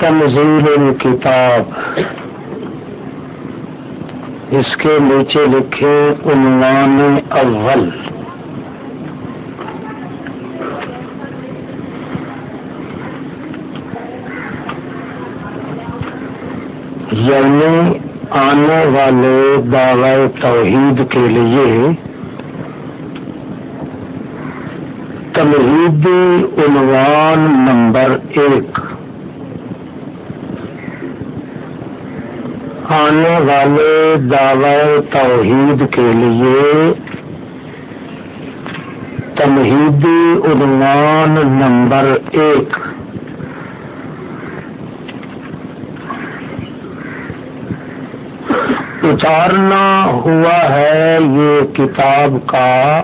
تنظیل الکتاب اس کے نیچے لکھے عنوان اول۔ یعنی آنے والے دعوی توحید کے لیے تمہیدی عنوان نمبر ایک۔ آنے والے دعوی توحید کے لیے تمہیدی عنوان نمبر ایک۔ اتارنا ہوا ہے یہ کتاب کا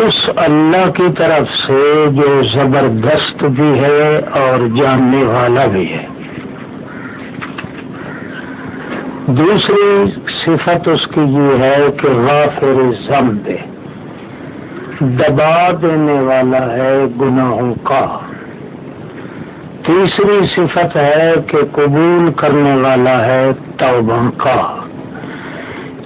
اس اللہ کی طرف سے جو زبردست بھی ہے اور جاننے والا بھی ہے۔ دوسری صفت اس کی یہ ہے کہ غافر ضمب دبا دینے والا ہے گناہوں کا۔ تیسری صفت ہے کہ قبول کرنے والا ہے توبہ کا۔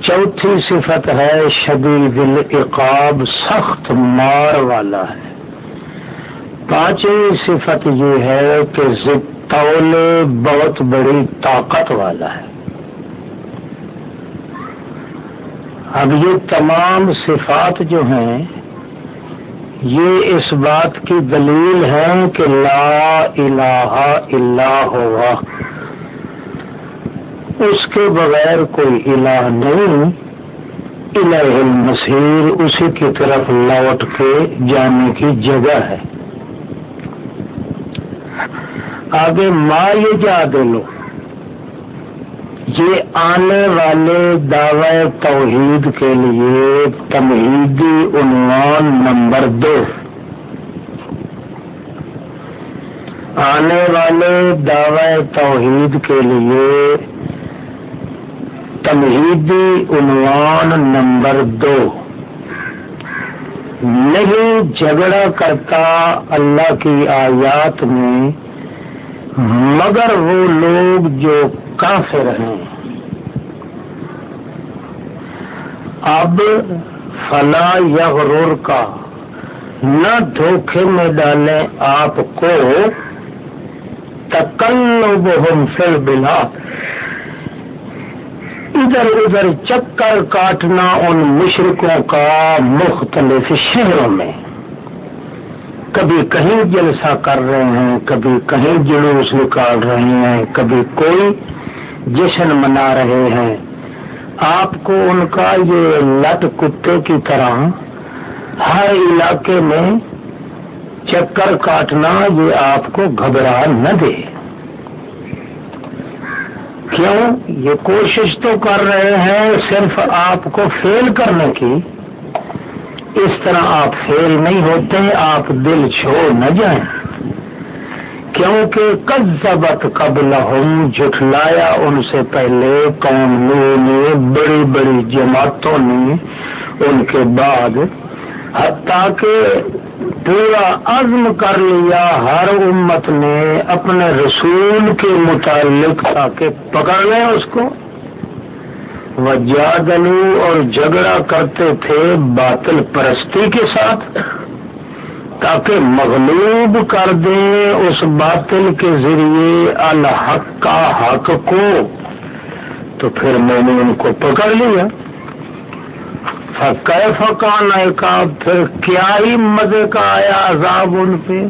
چوتھی صفت ہے شدید العقاب، سخت مار والا ہے۔ پانچویں صفت یہ ہے کہ زطول بہت بڑی طاقت والا ہے۔ اب یہ تمام صفات جو ہیں، یہ اس بات کی دلیل ہے کہ لا الہ الا ہوا۔ اس کے بغیر کوئی الہ نہیں۔ الہ المسیر اسی کی طرف لوٹ کے جانے کی جگہ ہے۔ آگے ماں یہ جا دے لو یہ آنے والے دعوی توحید کے لیے تمہیدی عنوان نمبر دو۔ آنے والے دعوی توحید کے لیے تمہیدی عنوان نمبر دو۔ نہیں جھگڑا کرتا اللہ کی آیات میں مگر وہ لوگ جو کافر ہیں۔ اب فلا یغرور کا نہ دھوکے میں ڈالیں آپ کو تکلبہم فی البلا ادھر ادھر چکر کاٹنا ان مشرقوں کا مختلف شہروں میں۔ کبھی کہیں جلسہ کر رہے ہیں، کبھی کہیں جلوس نکال رہے ہیں، کبھی کوئی جشن منا رہے ہیں۔ آپ کو ان کا یہ لٹ کتے کی طرح ہر علاقے میں چکر کاٹنا یہ آپ کو گھبرا نہ دے۔ کیوں؟ یہ کوشش تو کر رہے ہیں، صرف آپ کو فیل کرنے کی۔ اس طرح آپ فیل نہیں ہوتے، آپ دل چھوڑ نہ جائیں۔ کیونکہ کذبت قبل ہوں جھٹلایا ان سے پہلے قوم نے، بڑی بڑی جماعتوں نے ان کے بعد، حتیٰ کہ پورا عزم کر لیا، ہر امت نے اپنے رسول کے متعلق تاکہ پکڑ لیں اس کو۔ وجادلو اور جھگڑا کرتے تھے باطل پرستی کے ساتھ، تاکہ مغلوب کر دیں اس باطل کے ذریعے الحق کا حق کو۔ تو پھر میں نے ان کو پکڑ لیا۔ فقہ فقان کا پھر کیا ہی مزے کا آیا عذاب ان پہ؟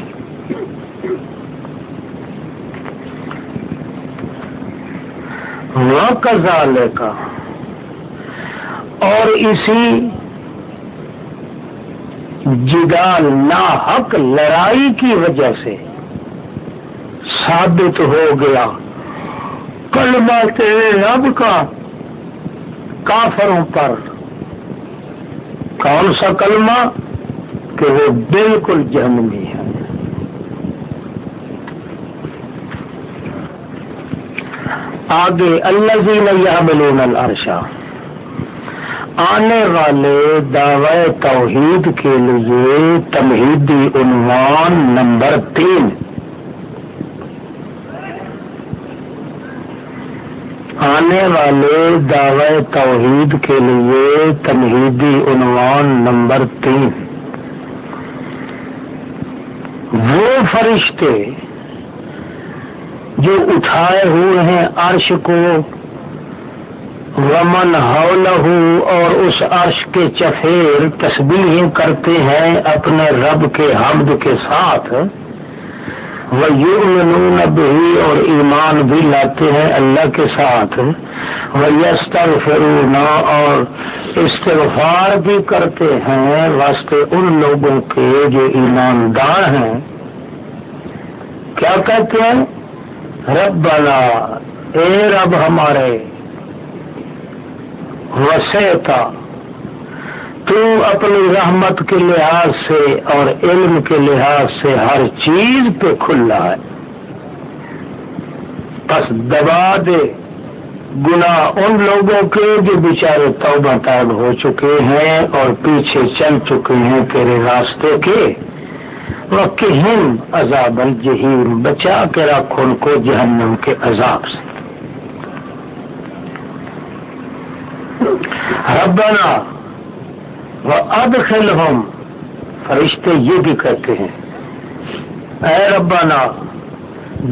وہ کزالے کا اور اسی جدال ناحق لڑائی کی وجہ سے ثابت ہو گیا۔ کلمہ تیرے رب کا کافروں پر۔ کون سا کلمہ؟ کہ وہ بالکل جہنمی ہے۔ آگے اللہ جی نے بلون الرشا آنے والے دعوی توحید کے لیے تمہیدی عنوان نمبر تین۔ آنے والے دعوی توحید کے لیے تمہیدی عنوان نمبر تین۔ وہ فرشتے جو اٹھائے ہوئے ہیں عرش کو ومن حولہ اور اس عرش کے چفیر تسبیح کرتے ہیں اپنے رب کے حمد کے ساتھ وہ یوم بھی اور ایمان بھی لاتے ہیں اللہ کے ساتھ وہ یستر فرونا اور استغفار بھی کرتے ہیں واسطے ان لوگوں کے جو ایماندار ہیں۔ کیا کہتے ہیں؟ رب بنا اے رب ہمارے وسیتا تو اپنی رحمت کے لحاظ سے اور علم کے لحاظ سے ہر چیز پہ کھلا ہے۔ بس دبا دے۔ گنا ان لوگوں کے جو بیچارے توبہ تاب ہو چکے ہیں اور پیچھے چل چکے ہیں تیرے راستے کے۔ وہ کہم عذاب الجہیم بچا کے رکھ ان کو جہنم کے عذاب سے۔ ربنا وہ اب ہم فرشتے یہ بھی کہتے ہیں، اے ربنا،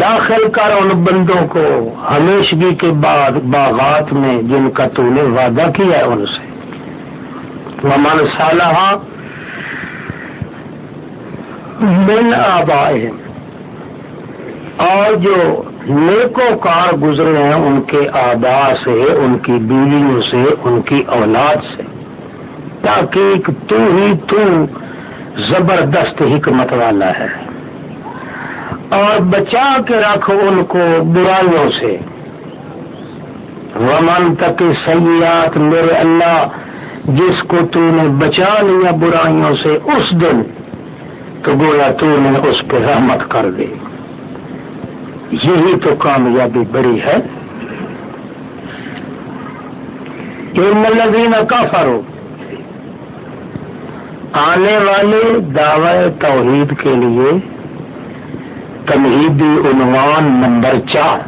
داخل کر ان بندوں کو ہمیشگی کے بعد باغات میں جن کا تو نے وعدہ کیا ہے ان سے۔ وہ من من آبائے اور جو نیکو کار گزرے ہیں ان کے آبا سے، ان کی بیویوں سے، ان کی اولاد سے۔ تاکہ تو ہی تو زبردست حکمت والا ہے۔ اور بچا کے رکھ ان کو برائیوں سے۔ ومن تک سیات میرے اللہ، جس کو تو نے بچا لیا برائیوں سے اس دن، تو گویا تو نے اس پہ رحمت کر دی یہی تو کامیابی بڑی ہے۔ الذین کافروا آنے والے دعوی توحید کے لیے تمہیدی عنوان نمبر چار۔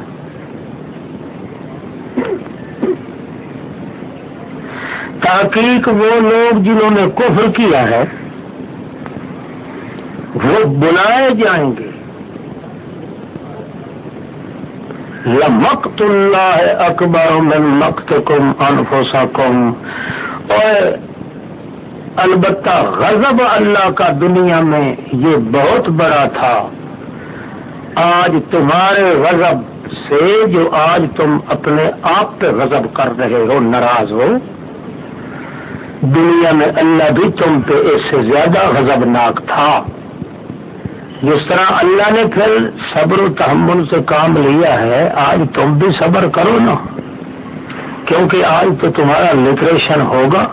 تحقیق وہ لوگ جنہوں نے کفر کیا ہے، وہ بلائے جائیں گے۔ لمقت اللہ اکبر من مقت کم انفوسا کم اور البتہ غضب اللہ کا دنیا میں یہ بہت بڑا تھا۔ آج تمہارے غضب سے جو آج تم اپنے آپ پہ غضب کر رہے ہو، ناراض ہو، دنیا میں اللہ بھی تم پہ اس سے زیادہ غضب ناک تھا۔ جس طرح اللہ نے پھر صبر و تحمل سے کام لیا ہے، آج تم بھی صبر کرو نا۔ کیونکہ آج تو تمہارا لٹریشن ہوگا۔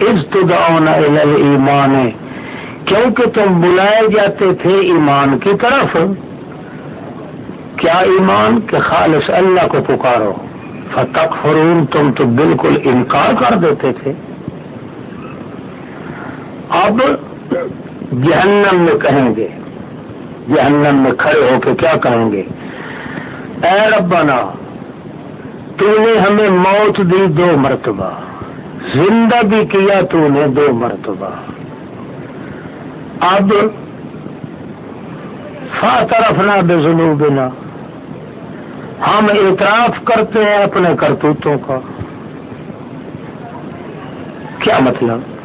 اس ایمان کیونکہ تم بلائے جاتے تھے ایمان کی طرف۔ کیا ایمان؟ کے خالص اللہ کو پکارو۔ فتح فرون تم تو بالکل انکار کر دیتے تھے۔ اب جہنم میں کہیں گے؟ جہنم میں کھڑے ہو کے کیا کہیں گے؟ اے ربنا، تو نے ہمیں موت دی دو مرتبہ، زندہ بھی کیا تو نے دو مرتبہ۔ اب فا طرف نہ بے ظلم بنا ہم اعتراف کرتے ہیں اپنے کرتوتوں کا۔ کیا مطلب؟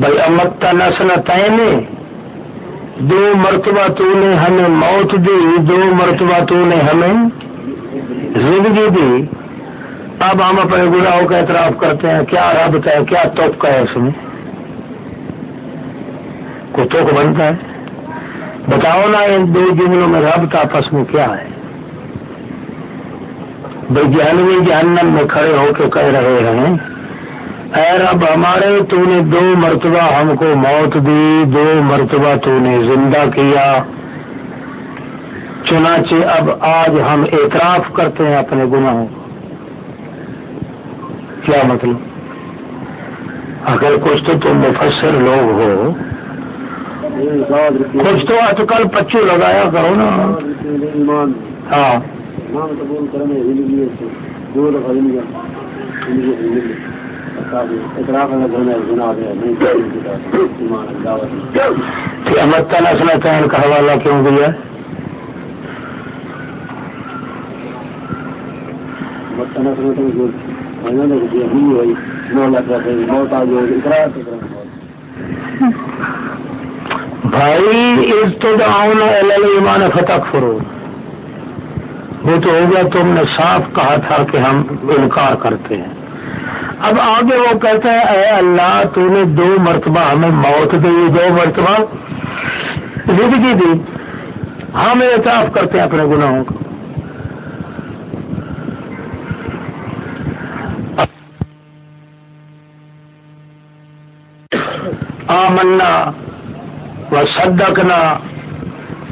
بھائی امت نسل تعنے دو مرتبہ تو نے ہمیں موت دی، دو مرتبہ تو نے ہمیں زندگی دی۔ اب ہم اپنے گناہوں کا اعتراف کرتے ہیں، کیا رب ہے، کیا توپ کا ہے اس میں؟ کتوں کو بنتا ہے؟ بتاؤ نا ان دو جملوں میں رب آپس میں کیا ہے۔ بھائی جہنوی جہنم میں کھڑے ہو کے کہہ رہے ہیں۔ اے رب ہمارے تو نے دو مرتبہ ہم کو موت دی، دو مرتبہ تو نے زندہ کیا۔ چنانچہ اب آج ہم اعتراف کرتے ہیں اپنے گناہوں کیا مطلب؟ اگر کچھ تو تم مفسر لوگ ہو۔ کچھ تو آج کل پچو لگایا کرو نا۔ ہاں۔ احمد تعالیٰ صلاح کا حوالہ کیوں دیا؟ میں بھائی ایمان فتح فرو وہ تو ہو گیا تم نے صاف کہا تھا کہ ہم انکار کرتے ہیں۔ اب آگے وہ کہتے ہیں اے اللہ تو نے دو مرتبہ ہمیں موت دی دو مرتبہ زندگی دی ہم ہاں، اعتراف کرتے ہیں اپنے گناہوں کو۔ آمنا و صدقنا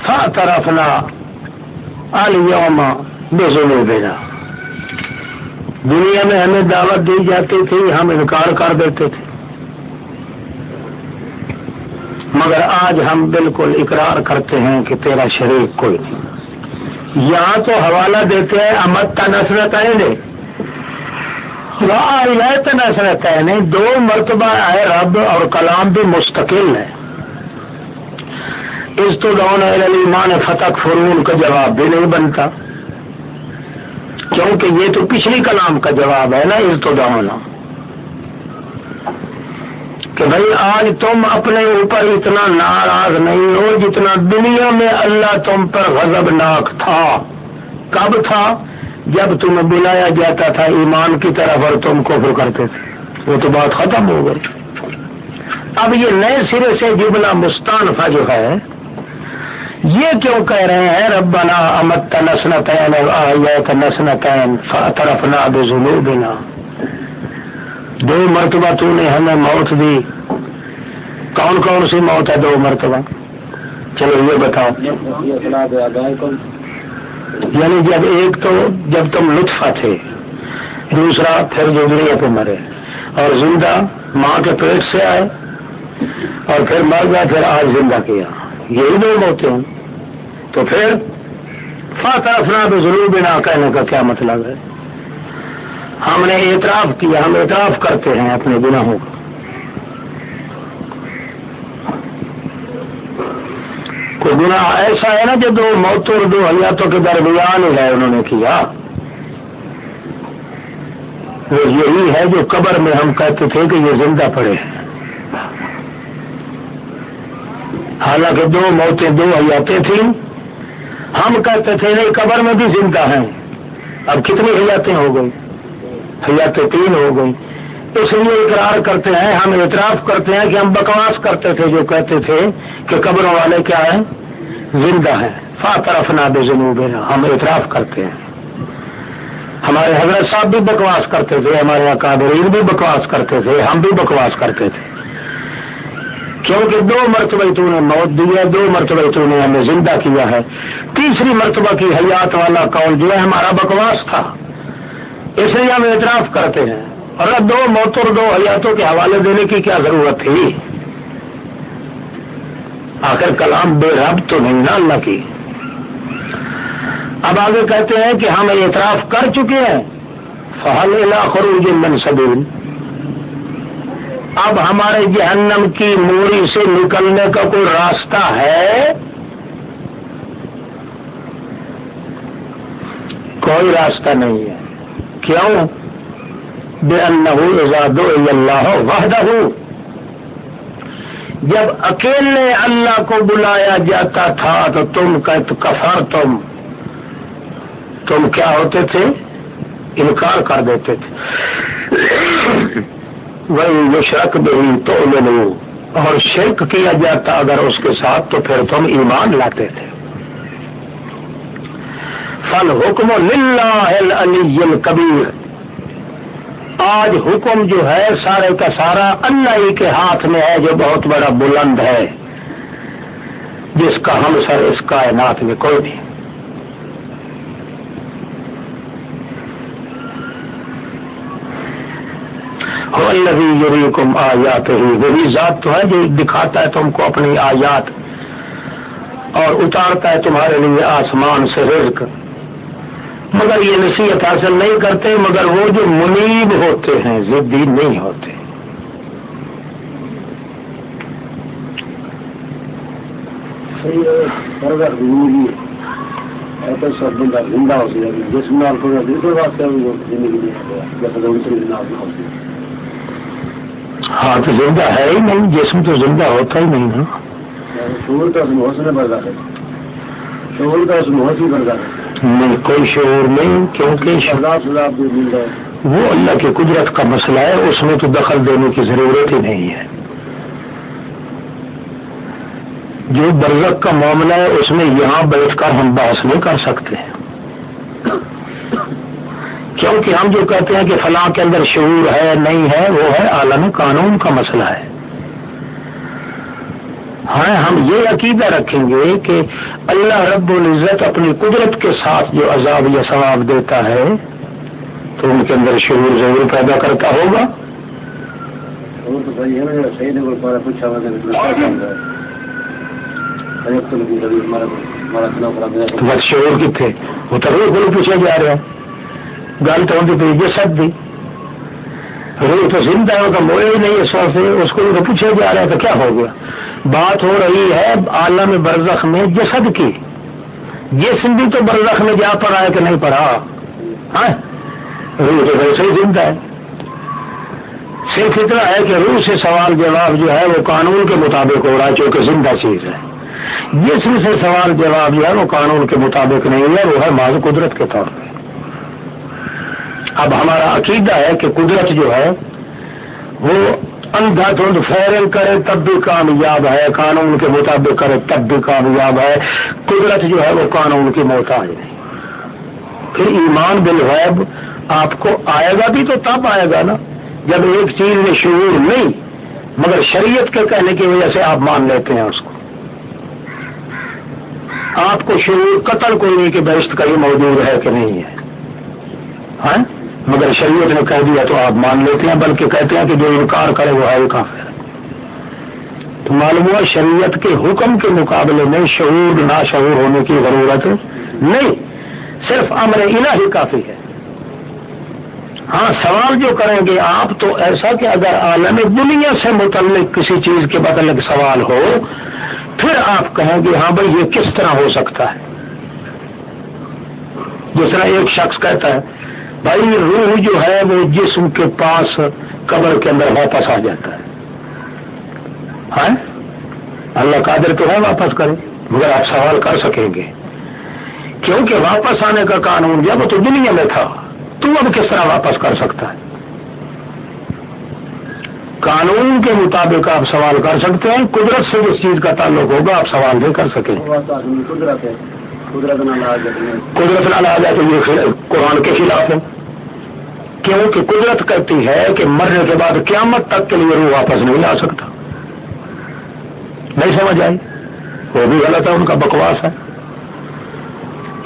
فاعترفنا اليوم بذنوبنا۔ دنیا میں ہمیں دعوت دی جاتی تھی، ہم انکار کر دیتے تھے۔ مگر آج ہم بالکل اقرار کرتے ہیں کہ تیرا شریک کوئی نہیں۔ یہاں تو حوالہ دیتے ہیں، امت تنسرت نسرت ہے نہیں دو مرتبہ ہے رب اور کلام بھی مستقل ہے اس تو دون ایمان فتح فرون کا جواب بھی نہیں بنتا۔ کیونکہ یہ تو پچھلی کلام کا جواب ہے نا، اس تو دون کہ بھائی آج تم اپنے اوپر اتنا ناراض نہیں ہو جتنا دنیا میں اللہ تم پر غضب ناک تھا۔ کب تھا؟ جب تمہیں بلایا جاتا تھا ایمان کی طرف اور تم کفر کرتے تھے۔ وہ تو بات ختم ہو گئی۔ اب یہ نئے سرے سے جبلا مستانفہ جو ہے یہ کیوں کہہ رہے ہیں؟ ربنا امت نسنتین آیت نسنتین فاطرفنا بذنوبنا۔ دو مرتبہ تو نے ہمیں موت دی۔ کون کون سی موت ہے دو مرتبہ؟ چلو یہ بتاؤ۔ یعنی جب ایک تو جب تم لطفہ تھے، دوسرا پھر جو دنیا پہ مرے اور زندہ ماں کے پیٹ سے آئے، اور پھر مر گیا پھر آج زندہ کیا۔ یہی دو موتیں ہوں تو پھر فاتح افنا تو ضرور بنا کہنے کا کیا مطلب ہے؟ ہم نے اعتراف کیا، ہم اعتراف کرتے ہیں اپنے گناہوں کا۔ کوئی گناہ ایسا ہے نا جو دو موتوں اور دو حیاتوں کے درمیان ہی ہے، انہوں نے کیا؟ وہ یہی ہے جو قبر میں ہم کہتے تھے کہ یہ زندہ پڑے ہیں۔ حالانکہ دو موتیں دو حیاتیں تھیں۔ ہم کہتے تھے نہیں، قبر میں بھی زندہ ہیں۔ اب کتنی حیاتیں ہو گئی حیاتیں تین ہو گئی اس لیے اقرار کرتے ہیں، ہم اعتراف کرتے ہیں کہ ہم بکواس کرتے تھے، جو کہتے تھے کہ قبروں والے کیا ہیں؟ زندہ ہیں۔ فا طرف ناب جنوب ہم اعتراف کرتے ہیں۔ ہمارے حضرت صاحب بھی بکواس کرتے تھے، ہمارے اکابرین بھی بکواس کرتے تھے، ہم بھی بکواس کرتے تھے۔ کیونکہ دو مرتبہ تو نے موت دی ہے، دو مرتبہ تو نے ہمیں زندہ کیا ہے۔ تیسری مرتبہ کی حیات والا کون؟ جو ہے ہمارا بکواس تھا۔ اس لیے ہم اعتراف کرتے ہیں۔ اور دو موتوں دو حیاتوں کے حوالے دینے کی کیا ضرورت تھی؟ آخر کلام بے رب تو نہیں نا اللہ کی۔ اب آگے کہتے ہیں کہ ہم اعتراف کر چکے ہیں۔ فہل خروج من سبیل اب ہمارے جہنم کی موری سے نکلنے کا کوئی راستہ ہے؟ کوئی راستہ نہیں ہے۔ کیوں؟ بے اللہ وحدہ جب اکیلے اللہ کو بلایا جاتا تھا تو تم کفر تم۔ تم کیا ہوتے تھے؟ انکار کر دیتے تھے۔ وہی یہ شرک بھی تو اور شرک کیا جاتا اگر اس کے ساتھ تو پھر تم ایمان لاتے تھے۔ فل حکم علی کبیر آج حکم جو ہے سارے کا سارا اللہ ہی کے ہاتھ میں ہے، جو بہت بڑا بلند ہے، جس کا ہم سر اس کائنات میں کوئی نہیں۔ اللہ کم آیات ہی وہی ذات تو ہے جو دکھاتا ہے تم کو اپنی آیات اور اتارتا ہے تمہارے لیے آسمان سے رزق۔ مگر یہ نصیحت حاصل نہیں کرتے، مگر وہ جو منیب ہوتے ہیں ضدی نہیں ہوتے۔ ہاں تو زندہ ہے ہی نہیں جسم تو زندہ ہوتا ہی نہیں نا۔ شعور ہے۔ شعور برداشت نہیں کوئی شعور نہیں کیونکہ وہ اللہ کی قدرت کا مسئلہ ہے اس میں تو دخل دینے کی ضرورت ہی نہیں ہے۔ جو برزق کا معاملہ ہے اس میں یہاں بیٹھ کر ہم بحث نہیں کر سکتے۔ کیونکہ ہم جو کہتے ہیں کہ فلاں کے اندر شعور ہے نہیں ہے وہ ہے عالم قانون کا مسئلہ ہے۔ ہاں ہم یہ عقیدہ رکھیں گے کہ اللہ رب العزت اپنی قدرت کے ساتھ جو عذاب یا ثواب دیتا ہے تو ان کے اندر شعور ضرور پیدا کرتا ہوگا۔ شعور کتنے؟ وہ تو روح کو پوچھا جا رہا ہے۔ گل تو ہوتی پی جسد دی۔ روح تو زندہ ہوگا موئے ہی نہیں اس وقت سے اس کو تو پوچھا جا رہا ہے تو کیا ہو گیا؟ بات ہو رہی ہے، عالم برزخ میں جسد کی۔ جسم بھی تو برزخ میں جا پڑا ہے کہ نہیں پڑا ہاں؟ روح تو ویسے ہی زندہ ہے۔ صرف اتنا ہے کہ روح سے سوال جواب جو ہے، وہ قانون کے مطابق ہو رہا ہے، چونکہ زندہ چیز ہے۔ جسم سے سوال جواب جو ہے، وہ قانون کے مطابق نہیں ہے وہ ہے ماض قدرت کے طور پہ۔ اب ہمارا عقیدہ ہے کہ قدرت جو ہے وہ اندھا دھند فیرنگ کرے تب بھی کامیاب ہے، قانون کے مطابق کرے تب بھی کامیاب ہے۔ قدرت جو ہے وہ قانون کی محتاج نہیں۔ پھر ایمان بالغیب آپ کو آئے گا بھی تو تب آئے گا نا۔ جب ایک چیز میں شعور نہیں، مگر شریعت کے کہنے کی وجہ سے آپ مان لیتے ہیں اس کو۔ آپ کو شعور قتل کوئی نہیں کہ بہشت کا ہی موجود ہے کہ نہیں ہے۔ ہاں؟ مگر شریعت نے کہہ دیا تو آپ مان لیتے ہیں، بلکہ کہتے ہیں کہ جو انکار کرے وہ ہے کافر تو معلوم ہوا شریعت کے حکم کے مقابلے میں شعور نہ شعور ہونے کی ضرورت نہیں، صرف امر الہی کافی ہے۔ ہاں سوال جو کریں گے آپ تو ایسا کہ اگر عالم دنیا سے متعلق کسی چیز کے متعلق سوال ہو، پھر آپ کہیں گے ہاں بھائی، یہ کس طرح ہو سکتا ہے؟ جس طرح ایک شخص کہتا ہے بھائی روح جو ہے وہ جسم کے پاس قبر کے اندر واپس آ جاتا ہے۔ ہاں؟ اللہ قادر تو ہے واپس کرے، مگر آپ سوال کر سکیں گے۔ کیونکہ واپس آنے کا قانون جب تو دنیا میں تھا، تو اب کس طرح واپس کر سکتا ہے؟ قانون کے مطابق آپ سوال کر سکتے ہیں، قدرت سے جس چیز کا تعلق ہوگا آپ سوال نہیں کر سکیں۔ قدرت نہ لا جائے قدرت نہ جائے یہ قرآن کے خلاف ہے کیونکہ قدرت کہتی ہے کہ مرنے کے بعد قیامت تک کے لیے روح واپس نہیں لا سکتا۔ نہیں سمجھ آئی؟ وہ بھی غلط ہے، ان کا بکواس ہے۔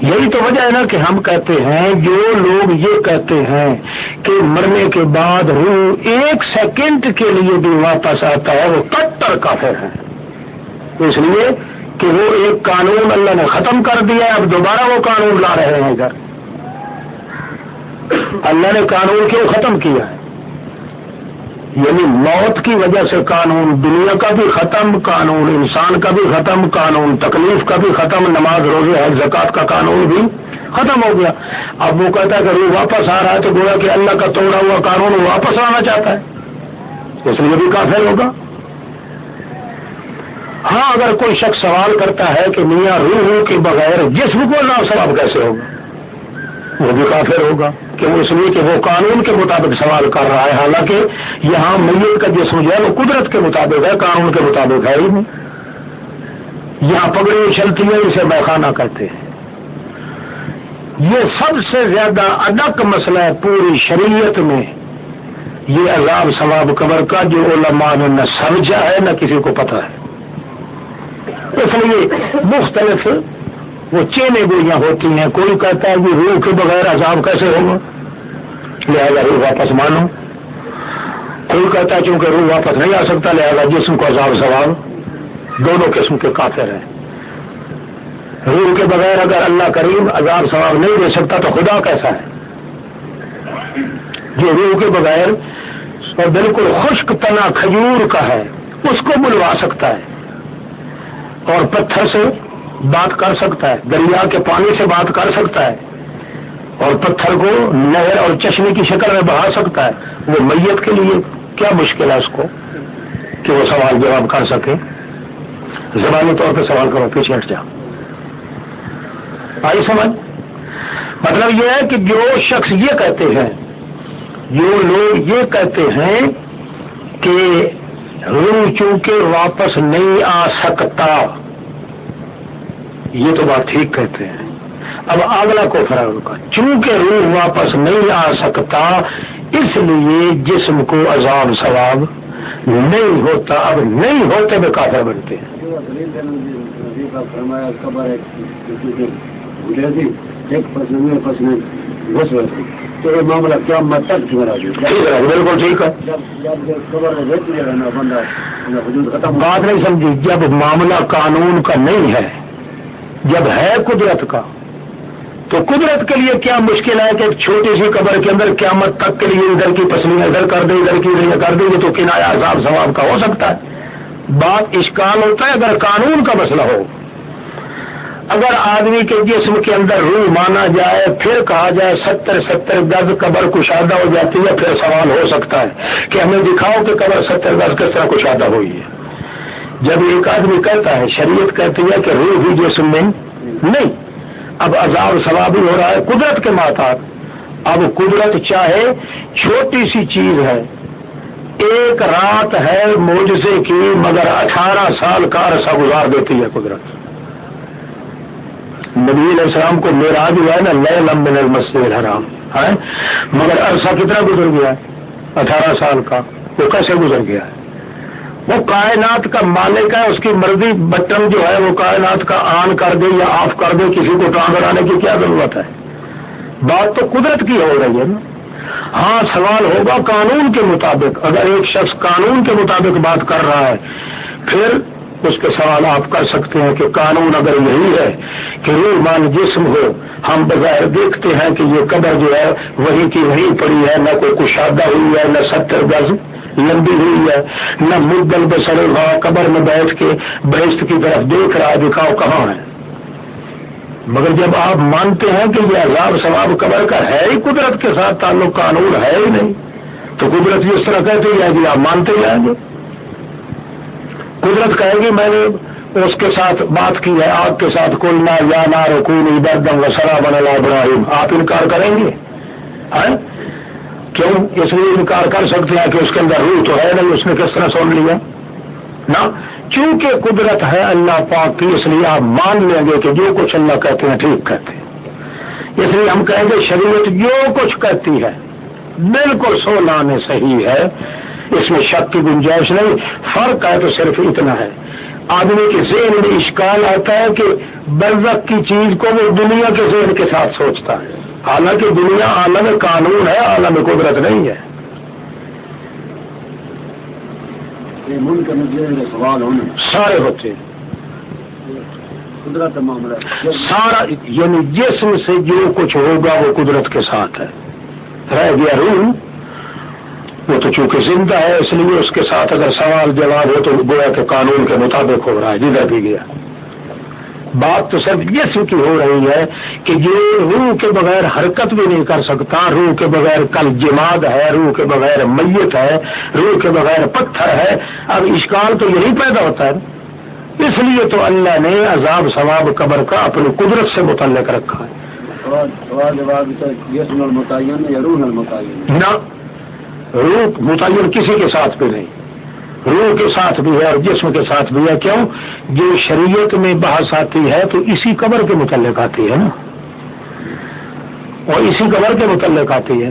یہی تو وجہ ہے نا کہ ہم کہتے ہیں، جو لوگ یہ کہتے ہیں کہ مرنے کے بعد روح ایک سیکنڈ کے لیے بھی واپس آتا ہے، وہ کٹر کافر ہے اس لیے کہ وہ ایک قانون اللہ نے ختم کر دیا اب دوبارہ وہ قانون لا رہے ہیں ادھر۔ اللہ نے قانون کیوں ختم کیا؟ ہے یعنی موت کی وجہ سے قانون، دنیا کا بھی ختم قانون، انسان کا بھی ختم قانون، تکلیف کا بھی ختم، نماز، روزے، حج زکات کا قانون بھی ختم ہو گیا۔ اب وہ کہتا ہے کہ روح واپس آ رہا ہے تو گویا کہ اللہ کا توڑا ہوا قانون واپس آنا چاہتا ہے۔ اس لیے بھی کافر ہوگا۔ ہاں اگر کوئی شخص سوال کرتا ہے کہ میاں روح کے بغیر جسم کو نہ سواب کیسے ہوگا؟ وہ بھی کافر ہوگا کہ وہ اس لیے کہ وہ قانون کے مطابق سوال کر رہا ہے، حالانکہ یہاں میت کا جسم جو ہے وہ قدرت کے مطابق ہے، قانون کے مطابق ہے ہی نہیں۔ یہاں پگڑی اچھلتی ہے اسے بہخانہ کہتے ہیں۔ یہ سب سے زیادہ ادک مسئلہ ہے پوری شریعت میں۔ یہ عذاب ثواب قبر کا جو علماء نے نہ سمجھا ہے، نہ کسی کو پتا ہے۔ اس لیے مختلف وہ چینے گوئیاں ہوتی ہیں۔ کوئی کہتا ہے کہ روح کے بغیر عذاب کیسے ہوگا؟ لہذا روح واپس مانو۔ کوئی کہتا ہے چونکہ روح واپس نہیں آ سکتا، لہذا جسم کو عذاب ثواب۔ دونوں قسم کے کافر ہیں۔ روح کے بغیر اگر اللہ کریم عذاب ثواب نہیں دے سکتا تو خدا کیسا ہے؟ جو روح کے بغیر اور بالکل خشک تنا کھجور کا ہے، اس کو بلوا سکتا ہے۔ اور پتھر سے بات کر سکتا ہے، دریا کے پانی سے بات کر سکتا ہے، اور پتھر کو نہر اور چشمے کی شکل میں بہا سکتا ہے۔ وہ میت کے لیے کیا مشکل ہے اس کو کہ وہ سوال جواب کر سکے؟ زبانی طور پہ سوال کرو، پیچھے ہٹ جا آئی سمجھ؟ مطلب یہ ہے کہ جو شخص یہ کہتے ہیں، جو لوگ یہ کہتے ہیں کہ روح چونکہ واپس نہیں آ سکتا۔ یہ تو بات ٹھیک کہتے ہیں۔ اب اگلا کو فرا ان کا۔ چونکہ روح واپس نہیں آ سکتا، اس لیے جسم کو عذاب، ثواب نہیں ہوتا۔ اب نہیں ہوتے میں کافر بنتے ہیں۔ تو یہ معاملہ کیا مت تک بالکل ٹھیک ہے۔ بات نہیں سمجھی جب معاملہ قانون کا نہیں ہے جب ہے قدرت کا تو قدرت کے لیے کیا مشکل ہے کہ ایک چھوٹی سی قبر کے اندر قیامت تک کے لیے ادھر کی پسلیاں ادھر کر دے ادھر کی ادھر کر دیں گے تو کنایا عذاب ثواب کا ہو سکتا ہے۔ بات اشکال ہوتا ہے اگر قانون کا مسئلہ ہو۔ اگر آدمی کے جسم کے اندر روح مانا جائے، پھر کہا جائے ستر ستر گز قبر کشادہ ہو جاتی ہے، پھر سوال ہو سکتا ہے کہ ہمیں دکھاؤ کہ قبر ستر گز کس طرح کشادہ ہوئی ہے۔ جب ایک آدمی کہتا ہے، شریعت کہتی ہے کہ روح ہی جسم میں نہیں۔ اب عذاب ثواب ہو رہا ہے قدرت کے ماتحت۔ اب قدرت چاہے چھوٹی سی چیز ہے۔ ایک رات ہے موجے کی، مگر اٹھارہ سال کا عرصہ گزار دیتی ہے قدرت۔ نبی علیہ السلام کو میراج ہوا ہے نا نئے لمبے المسجد الحرام، ہے؟ مگر عرصہ کتنا گزر گیا؟ ہے اٹھارہ سال کا، وہ کیسے گزر گیا؟ ہے وہ کائنات کا مالک ہے، اس کی مرضی بٹن جو ہے، وہ کائنات کا آن کر دے یا آف کر دے، کسی کو ٹانگ بنانے کی کیا ضرورت ہے؟ بات تو قدرت کی ہو رہی ہے نا۔ ہاں سوال ہوگا قانون کے مطابق، اگر ایک شخص قانون کے مطابق بات کر رہا ہے، پھر اس کے سوال آپ کر سکتے ہیں کہ قانون اگر یہی ہے کہ روح مان جسم ہو، ہم بظاہر دیکھتے ہیں کہ یہ قبر جو ہے وہی کی وہی پڑی ہے، نہ کوئی کشادہ ہوئی ہے، نہ ستر گز لمبی ہوئی ہے، نہ مدل بسر وہاں قبر میں بیٹھ کے بہشت کی طرف دیکھ رہا ہے، دکھاؤ کہاں ہے؟ مگر جب آپ مانتے ہیں کہ یہ عذاب ثواب قبر کا ہے ہی قدرت کے ساتھ تعلق قانون ہے ہی نہیں، تو قدرت اس طرح کہتے جائے گی، آپ مانتے جائیں گے۔ قدرت کہے گی، میں نے اس کے ساتھ بات کی ہے آپ کے ساتھ کلنا یا نہ رکونی دردم وسرا بن ابراہیم۔ آپ انکار کریں گے؟ ہاں؟ کیوں؟ اس لیے انکار کر سکتے ہیں کہ اس کے اندر روح تو ہے نہیں، اس نے کس طرح سن لیا؟ نہ چونکہ قدرت ہے اللہ پاک کی، اس لیے آپ مان لیں گے کہ جو کچھ اللہ کہتے ہیں ٹھیک کہتے ہیں۔ اس لیے ہم کہیں گے، شریعت جو کچھ کہتی ہے، بالکل سو لانے صحیح ہے۔ اس میں شک کی گنجائش نہیں فرق ہے تو صرف اتنا ہے۔ آدمی کے ذہن میں اشکال آتا ہے کہ برزق کی چیز کو وہ دنیا کے ذہن کے ساتھ سوچتا ہے۔ حالانکہ دنیا عالم قانون ہے عالم قدرت نہیں ہے۔ سوال سارے ہوتے قدرت معاملہ سارا یعنی جسم سے جو کچھ ہوگا وہ قدرت کے ساتھ ہے۔ رہ گیا روح۔ وہ تو چونکہ زندہ ہے اس لیے اس کے ساتھ اگر سوال جواب ہو تو گویا کے قانون کے مطابق ہو رہا ہے۔ جدھر بھی گیا۔ بات تو صرف یہ کی ہو رہی ہے کہ یہ روح کے بغیر حرکت بھی نہیں کر سکتا۔ روح کے بغیر کل جماعت ہے روح کے بغیر میت ہے روح کے بغیر پتھر ہے۔ اب اشکال تو یہی پیدا ہوتا ہے۔ اس لیے تو اللہ نے عذاب ثواب قبر کا اپنی قدرت سے متعلق رکھا ہے۔ نہ روح متعین کسی کے ساتھ بھی نہیں۔ روح کے ساتھ بھی ہے اور جسم کے ساتھ بھی ہے۔ کیوں؟ جو شریعت میں بحث آتی ہے تو اسی قبر کے متعلق آتی ہے نا۔ اور اسی قبر کے متعلق آتی ہے۔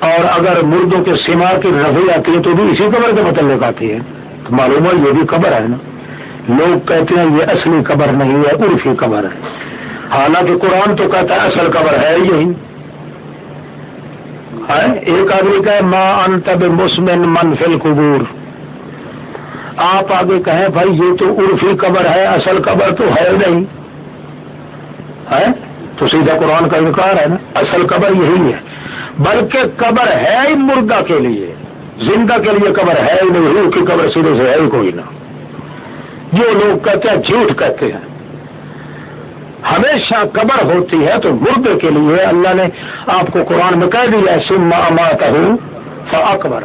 اور اگر مردوں کے سیما کی رفی آتی ہے تو بھی اسی قبر کے متعلق آتی ہے۔ تو معلوم ہے یہ بھی قبر ہے نا۔ لوگ کہتے ہیں یہ اصلی قبر نہیں ہے، عرفی قبر ہے۔ حالانکہ قرآن تو کہتا ہے اصل قبر ہے یہی۔ ایک آدمی کا ماں انتب مسمن منفل قبور آپ آگے کہیں، بھائی یہ تو عرفی قبر ہے، اصل قبر تو ہے نہیں. ہے؟ تو سیدھا قرآن کا انکار ہے نا، اصل قبر یہی ہے۔ بلکہ قبر ہے ہی مردہ کے لیے۔ زندہ کے لیے قبر ہے ہی نہیں، روح کی قبر سیدھے سے ہے ہی کوئی نہ۔ جو لوگ کہتے ہیں، جھوٹ کہتے ہیں۔ ہمیشہ قبر ہوتی ہے تو مردے کے لیے اللہ نے آپ کو قرآن میں کہہ دیا سما مات ہوں فاکبر۔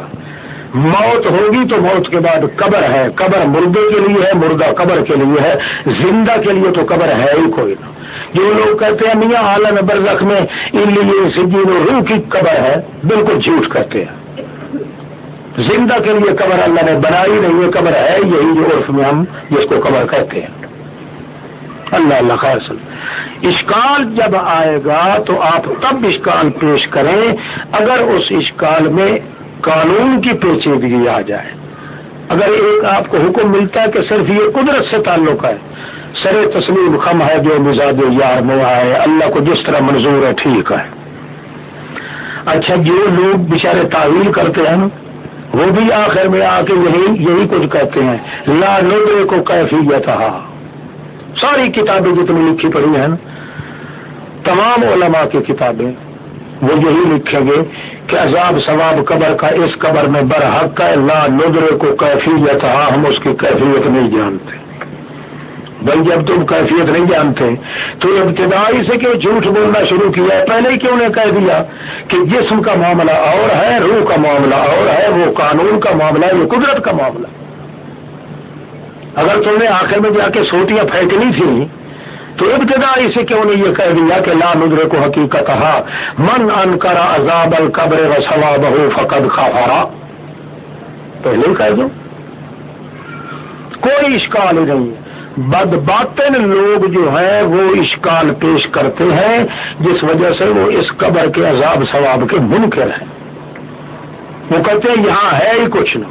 موت ہوگی تو موت کے بعد قبر ہے۔ قبر مردے کے لیے ہے، مردہ قبر کے لیے ہے۔ زندہ کے لیے تو قبر ہے ہی کوئی نہ۔ جو لوگ کہتے ہیں، میاں عالم برزخ میں ان لیے سجین و روح کی قبر ہے، بالکل جھوٹ کہتے ہیں۔ زندہ کے لیے قبر اللہ نے بنائی نہیں ہے قبر ہے یہی جو عرف میں ہم جس کو قبر کہتے ہیں۔ اللہ اللہ خیر سن اشکال جب آئے گا تو آپ تب اشکال پیش کریں اگر اس اشکال میں قانون کی پیچیدگی آ جائے۔ اگر ایک آپ کو حکم ملتا ہے کہ صرف یہ قدرت سے تعلق ہے، سر تسلیم خم ہے، جو مزاج یار میں آئے، اللہ کو جس طرح منظور ہے، ٹھیک ہے۔ اچھا جو لوگ بےچارے تعویل کرتے ہیں وہ بھی آخر میں آ کے یہی یہی کچھ کہتے ہیں۔ لا نبرے کو کیفیت ساری کتابیں جتنی لکھی پڑی ہیں، تمام علماء کی کتابیں، وہ یہی لکھیں گے کہ عذاب ثواب قبر کا اس قبر میں برحق ہے، لا ندرے کو کیفیت ہاں ہم اس کی کیفیت نہیں جانتے۔ بھائی جب تم کیفیت نہیں جانتے، تو ابتدائی سے کیوں جھوٹ بولنا شروع کیا؟ ہے پہلے ہی کیوں نے کہہ دیا کہ جسم کا معاملہ اور ہے، روح کا معاملہ اور ہے، وہ قانون کا معاملہ ہے یہ قدرت کا معاملہ۔ اگر تم نے آخر میں جا کے سوٹیاں پھینکنی تھی تو ابتدا اسے کیوں نے یہ کہہ دیا کہ لا ندرے کو حقیقت من ان کرا عذاب القبر و بہو فقد خافارا پہلے ہی کہہ دو۔ کوئی اشکال نہیں۔ بد باطن لوگ جو ہیں، وہ اشکال پیش کرتے ہیں، جس وجہ سے وہ اس قبر کے عذاب ثواب کے منکر ہیں۔ وہ کہتے ہیں، یہاں ہے ہی کچھ نہ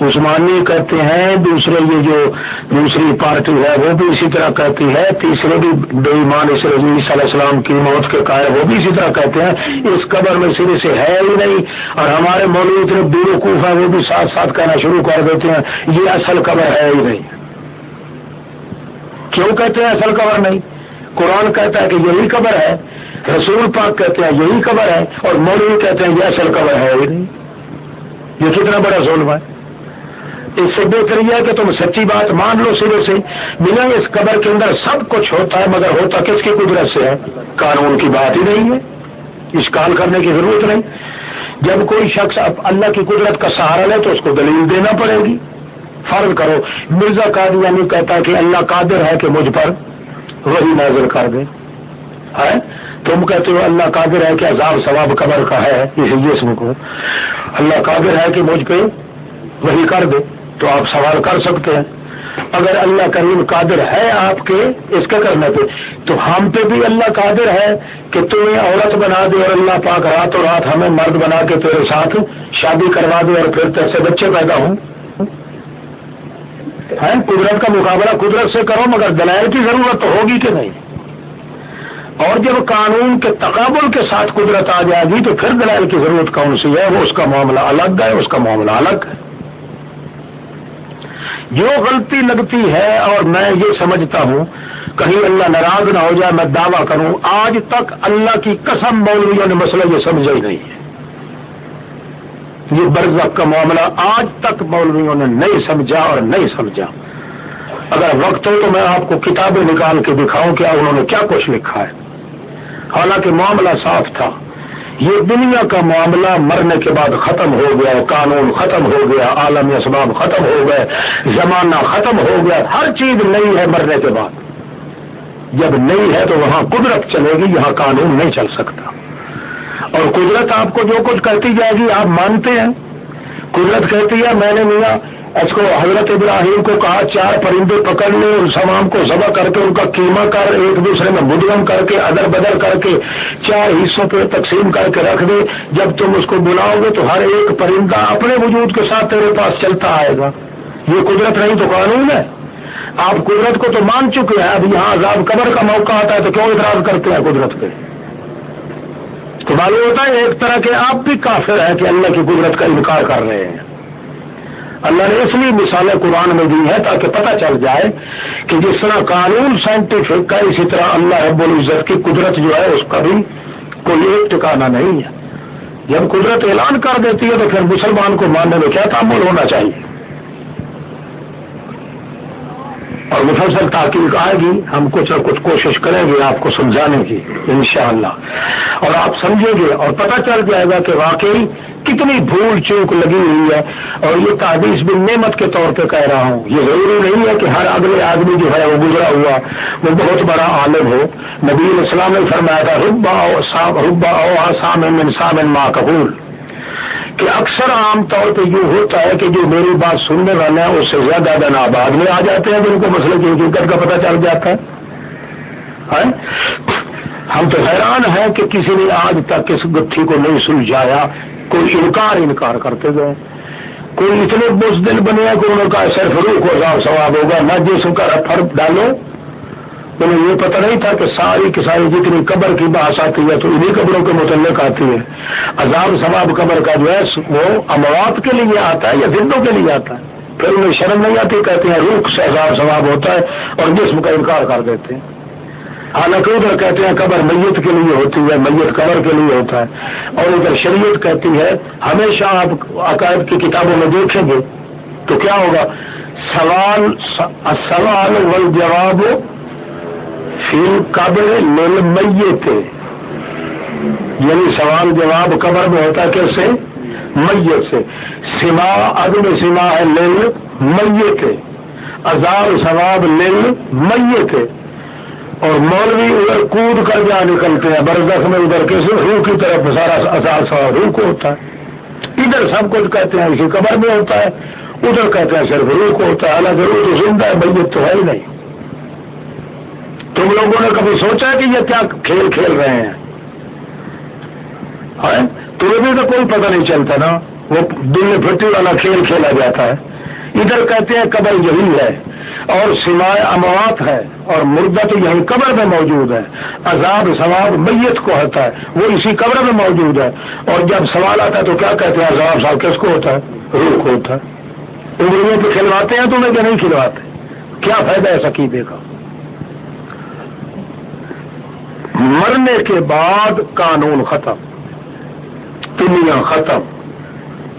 عثمانی کہتے ہیں، دوسرے یہ جو دوسری پارٹی ہے، وہ بھی اسی طرح کہتی ہے۔ تیسرے بھی بے ایمان اس صلی اللہ علیہ وسلم کی موت کے قائر وہ بھی اسی طرح کہتے ہیں۔ اس قبر میں سرے سے ہے ہی نہیں۔ اور ہمارے مولوی اتنے بیوقوف ہیں وہ بھی ساتھ ساتھ کہنا شروع کر دیتے ہیں، یہ اصل قبر ہے ہی نہیں۔ کیوں کہتے ہیں اصل قبر نہیں؟ قرآن کہتا ہے کہ یہی قبر ہے، رسول پاک کہتے ہیں یہی قبر ہے، اور مولوی کہتے ہیں یہ اصل قبر ہے ہی نہیں۔ یہ کتنا بڑا ظلم ہے۔ اس سے بہتر یہ ہے کہ تم سچی بات مان لو سرے سے۔ بنا اس قبر کے اندر سب کچھ ہوتا ہے، مگر ہوتا کس کی قدرت سے ہے؟ قانون کی بات ہی نہیں ہے۔ اشکال کرنے کی ضرورت نہیں۔ جب کوئی شخص اللہ کی قدرت کا سہارا لے تو اس کو دلیل دینا پڑے گی۔ فرض کرو، مرزا قادیانی یعنی کہتا کہ اللہ قادر ہے کہ مجھ پر وہی نازل کر دے۔ ہے؟ تم کہتے ہو اللہ قادر ہے کہ عذاب ثواب قبر کا ہے اسی جسم کو۔ اللہ قادر ہے کہ مجھ پہ وہی کر دے۔ تو آپ سوال کر سکتے ہیں۔ اگر اللہ کریم قادر ہے آپ کے، اس کے کرنے پہ۔ تو ہم پہ بھی اللہ قادر ہے کہ تمہیں عورت بنا دے اور اللہ پاک رات اور رات ہمیں مرد بنا کے تیرے ساتھ شادی کروا دے اور پھر تیسے بچے پیدا ہوں۔ ہاں، قدرت کا مقابلہ قدرت سے کرو، مگر دلائل کی ضرورت تو ہوگی کہ نہیں۔ اور جب قانون کے تقابل کے ساتھ قدرت آ جائے گی تو پھر دلائل کی ضرورت کون سی ہے؟ وہ اس کا معاملہ الگ ہے، اس کا معاملہ الگ ہے۔ جو غلطی لگتی ہے اور میں یہ سمجھتا ہوں، کہیں اللہ ناراض نہ ہو جائے، میں دعویٰ کروں، آج تک اللہ کی قسم مولویوں نے مسئلہ یہ سمجھا ہی نہیں ہے۔ یہ برزخ کا معاملہ آج تک مولویوں نے نہیں سمجھا اور نہیں سمجھا۔ اگر وقت ہو تو میں آپ کو کتابیں نکال کے دکھاؤں کہ انہوں نے کیا کچھ لکھا ہے۔ حالانکہ معاملہ صاف تھا۔ یہ دنیا کا معاملہ مرنے کے بعد ختم ہو گیا، قانون ختم ہو گیا عالم اسباب ختم ہو گئے، زمانہ ختم ہو گیا، ہر چیز نئی ہے مرنے کے بعد۔ جب نئی ہے تو وہاں قدرت چلے گی، یہاں قانون نہیں چل سکتا۔ اور قدرت آپ کو جو کچھ کہتی جائے گی، آپ مانتے ہیں۔ قدرت کہتی ہے، میں نے میاں اس کو حضرت ابراہیم کو کہا، چار پرندے پکڑ لے، ان سامان کو ذبح کر کے، ان کا قیمہ کر، ایک دوسرے میں بدلم کر کے، ادر بدر کر کے، چار حصوں پہ تقسیم کر کے رکھ دے۔ جب تم اس کو بلاؤ گے تو ہر ایک پرندہ اپنے وجود کے ساتھ تیرے پاس چلتا آئے گا۔ یہ قدرت نہیں تو قانون ہے۔ آپ قدرت کو تو مان چکے ہیں، اب یہاں عذاب قبر کا موقع آتا ہے تو کیوں اعتراض کرتے ہیں قدرت پہ؟ تو معلوم ہوتا ہے ایک طرح کے آپ بھی کافر ہیں کہ اللہ کی قدرت کا انکار کر رہے ہیں۔ اللہ نے اس لیے مثالیں قرآن میں دی ہے تاکہ پتہ چل جائے کہ جس طرح قانون سائنٹیفک کا اسی طرح اللہ رب العزت کی قدرت جو ہے اس کا بھی کوئی ایک ٹکانا نہیں ہے۔ جب قدرت اعلان کر دیتی ہے تو پھر مسلمان کو ماننے میں کیا تعمل ہونا چاہیے؟ اور مسلسل تحقیق آئے گی، ہم کچھ نہ کچھ کوشش کریں گے آپ کو سمجھانے کی، انشاءاللہ۔ اور آپ سمجھیں گے اور پتہ چل جائے گا کہ واقعی کتنی بھول چوک لگی ہوئی ہے۔ اور یہ تعدیث بھی نعمت کے طور پہ کہہ رہا ہوں۔ یہ ضروری نہیں ہے کہ ہر اگلے آدمی جو ہے وہ گزرا ہوا، وہ بہت بڑا عالم ہو۔ نبی السلام نے فرمایا تھا ربا ربا او سامن سامن ماں قبول کہ اکثر عام طور پہ یہ ہوتا ہے کہ جو میری بات سننے والے ہیں، اس سے زیادہ دن آباد میں آ جاتے ہیں، جن کو مسئلے کی حقیقت کا پتہ چل جاتا ہے۔ ہاں؟ ہم تو حیران ہیں کہ کسی نے آج تک اس گتھی کو نہیں سلجھایا، کوئی انکار انکار کرتے گئے۔ کوئی اتنے بس دن بنے کہ انہوں کا صرف روح کو ثواب ہوگا، نہ جسم کا رفر ڈالو۔ انہیں یہ پتہ نہیں تھا کہ ساری کی ساری جتنی قبر کی بحث آتی ہے تو انہیں قبروں کے متعلق آتی ہے۔ عذاب ثواب قبر کا جو ہے، وہ اموات کے لیے آتا ہے یا زندوں کے لیے آتا ہے۔ پھر انہیں شرم نہیں آتی، کہتے ہیں روح سے عذاب ثواب ہوتا ہے اور جسم کا انکار کر دیتے ہیں۔ حالانکہ ادھر کہتے ہیں قبر میت کے لیے ہوتی ہے، میت قبر کے لیے ہوتا ہے۔ اور ادھر شریعت کہتی ہے، ہمیشہ آپ عقائد کی کتابوں میں دیکھیں گے تو کیا ہوگا؟ سوال سوال و جواب فی قبر لل میت یعنی سوال جواب قبر میں ہوتا ہے کیسے؟ میت سے۔ سما، عدم سما ہے لل میت۔ عذاب، ثواب، لل میت۔ اور مولوی ادھر کود کر جا نکلتے ہیں۔ برزخ میں ادھر کیسے؟ روح کی طرف سارا عذاب، ثواب، روح کو ہوتا ہے۔ ادھر سب کچھ کہتے ہیں، اسی قبر میں ہوتا ہے۔ ادھر کہتے ہیں صرف روح کو ہوتا ہے۔ حالانکہ روح تو زندہ ہے، میت تو ہے ہی نہیں۔ تم لوگوں نے کبھی سوچا کہ یہ کیا کھیل کھیل رہے ہیں؟ تمہیں بھی تو کوئی پتہ نہیں چلتا نا، وہ دل میں پھٹی والا کھیل کھیلا جاتا ہے۔ ادھر کہتے ہیں قبر یہی ہے، اور سوائے اموات ہے، اور مردہ تو یہی قبر میں موجود ہے۔ عذاب، ثواب، میت کو ہوتا ہے، وہ اسی قبر میں موجود ہے۔ اور جب سوال آتا ہے تو کیا کہتے ہیں؟ عذاب صاحب کس کو ہوتا ہے؟ روح کو ہوتا ہے۔ انگلیوں پہ کھلواتے ہیں تمہیں کیا نہیں کھلواتے؟ کیا فائدہ ہے سکیبے کا؟ مرنے کے بعد قانون ختم، دنیا ختم،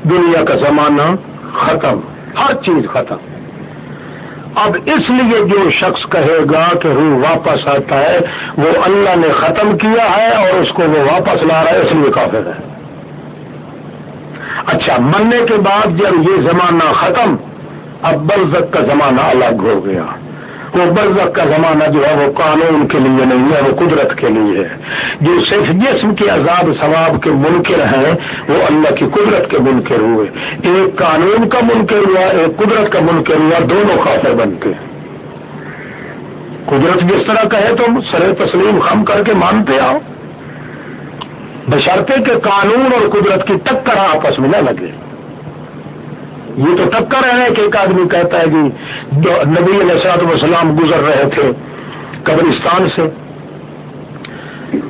دنیا کا زمانہ ختم، ہر چیز ختم۔ اب اس لیے جو شخص کہے گا کہ روح واپس آتا ہے، وہ اللہ نے ختم کیا ہے اور اس کو وہ واپس لا رہا ہے، اس لیے کافر ہے۔ اچھا مرنے کے بعد جب یہ زمانہ ختم، اب برزت کا زمانہ الگ ہو گیا۔ وہ برزخ کا زمانہ جو ہے وہ قانون کے لیے نہیں ہے، وہ قدرت کے لیے ہے۔ جو صرف جسم کے عذاب ثواب کے منکر ہیں، وہ اللہ کی قدرت کے منکر ہوئے۔ ایک قانون کا منکر ہوا، ایک قدرت کا منکر ہوا، دونوں کافر بنتے ہیں قدرت جس طرح کہے تم سر تسلیم خم کر کے مانتے آؤ۔ بشرطے کے قانون اور قدرت کی ٹکر آپس میں نہ لگے۔ یہ تو ٹکر ہے کہ ایک آدمی کہتا ہے کہ نبی علیہ السلاط وسلام گزر رہے تھے قبرستان سے،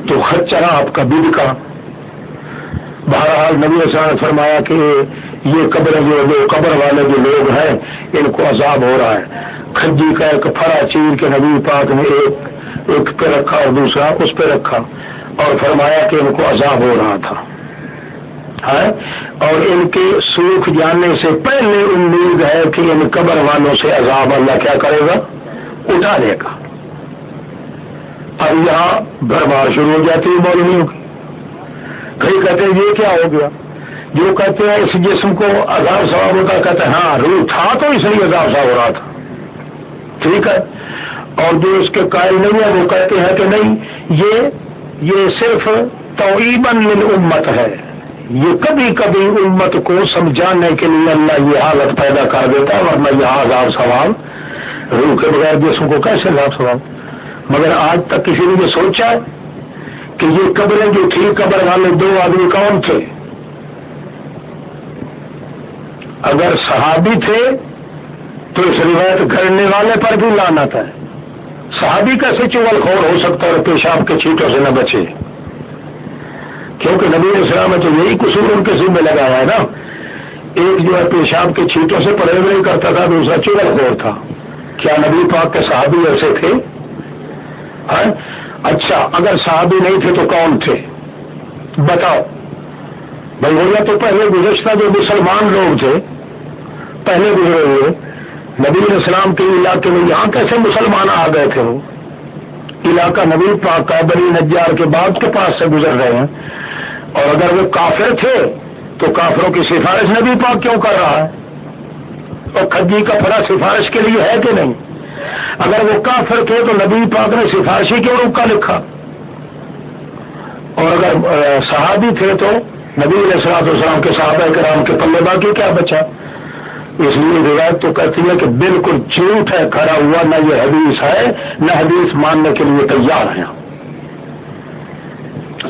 تو خچرا آپ کا بد کا۔ بہرحال نبی السلام نے فرمایا کہ یہ قبر جو قبر والے جو لوگ ہیں، ان کو عذاب ہو رہا ہے۔ کھجی کا ایک پھڑا چیر کے نبی پاک نے ایک ایک پہ رکھا اور دوسرا اس پہ رکھا اور فرمایا کہ ان کو عذاب ہو رہا تھا۔ ہے اور ان کے سوکھ جانے سے پہلے امید ہے کہ ان قبر والوں سے عذاب اللہ کیا کرے گا؟ اٹھا دے گا۔ اب یہاں گھر بار شروع ہو جاتی ہے مولویوں کی۔ کئی کہتے ہیں یہ کیا ہو گیا؟ جو کہتے ہیں اس جسم کو عذاب ثواب ہوتا کہتے ہیں ہاں روح تھا تو اس لیے عذاب سا ہو رہا تھا۔ ٹھیک ہے۔ اور جو اس کے قائل نہیں ہے وہ کہتے ہیں کہ نہیں، یہ یہ صرف توئیبن امت ہے۔ یہ کبھی کبھی امت کو سمجھانے کے لیے اللہ یہ حالت پیدا کر دیتا ہے، ورنہ یہ آزاد سوال، روح کے بغیر جسم کو کیسے عذاب سوال؟ مگر آج تک کسی نے یہ سوچا ہے کہ یہ قبریں جو تھی قبر والے دو آدمی کون تھے؟ اگر صحابی تھے تو اس روایت کرنے والے پر بھی لانا تھا صحابی کیسے چول خور ہو سکتا ہے اور پیشاب کے چھیٹوں سے نہ بچے۔ کیونکہ نبی السلام نے تو یہی قصور ان کے ذمہ لگایا ہے نا۔ ایک جو ہے پیشاب کے چھیٹوں سے پرہیز نہیں کرتا تھا، دوسرا چگل خور تھا۔ کیا نبی پاک کے صحابی ایسے تھے؟ ہاں؟ اچھا اگر صحابی نہیں تھے تو کون تھے؟ بتاؤ۔ بھائی بھیا تو پہلے گزشتہ جو مسلمان لوگ تھے، پہلے گزرے ہوئے، نبی السلام کے علاقے میں یہاں کیسے مسلمان آ گئے تھے وہ؟ علاقہ نبی پاک کا بری نجار کے بعد کے پاس سے گزر رہے ہیں۔ اور اگر وہ کافر تھے تو کافروں کی سفارش نبی پاک کیوں کر رہا ہے؟ اور کھجی کا پڑا سفارش کے لیے ہے کہ نہیں؟ اگر وہ کافر تھے تو نبی پاک نے سفارشی کیوں روکا لکھا۔ اور اگر صحابی تھے تو نبی علیہ السلام السلام کے صحابہ کرام کے پلے باقی کیا بچا؟ اس لیے روایت تو کہتی ہے کہ بالکل جھوٹ ہے، کھڑا ہوا نہ یہ حدیث ہے، نہ حدیث ماننے کے لیے تیار ہیں۔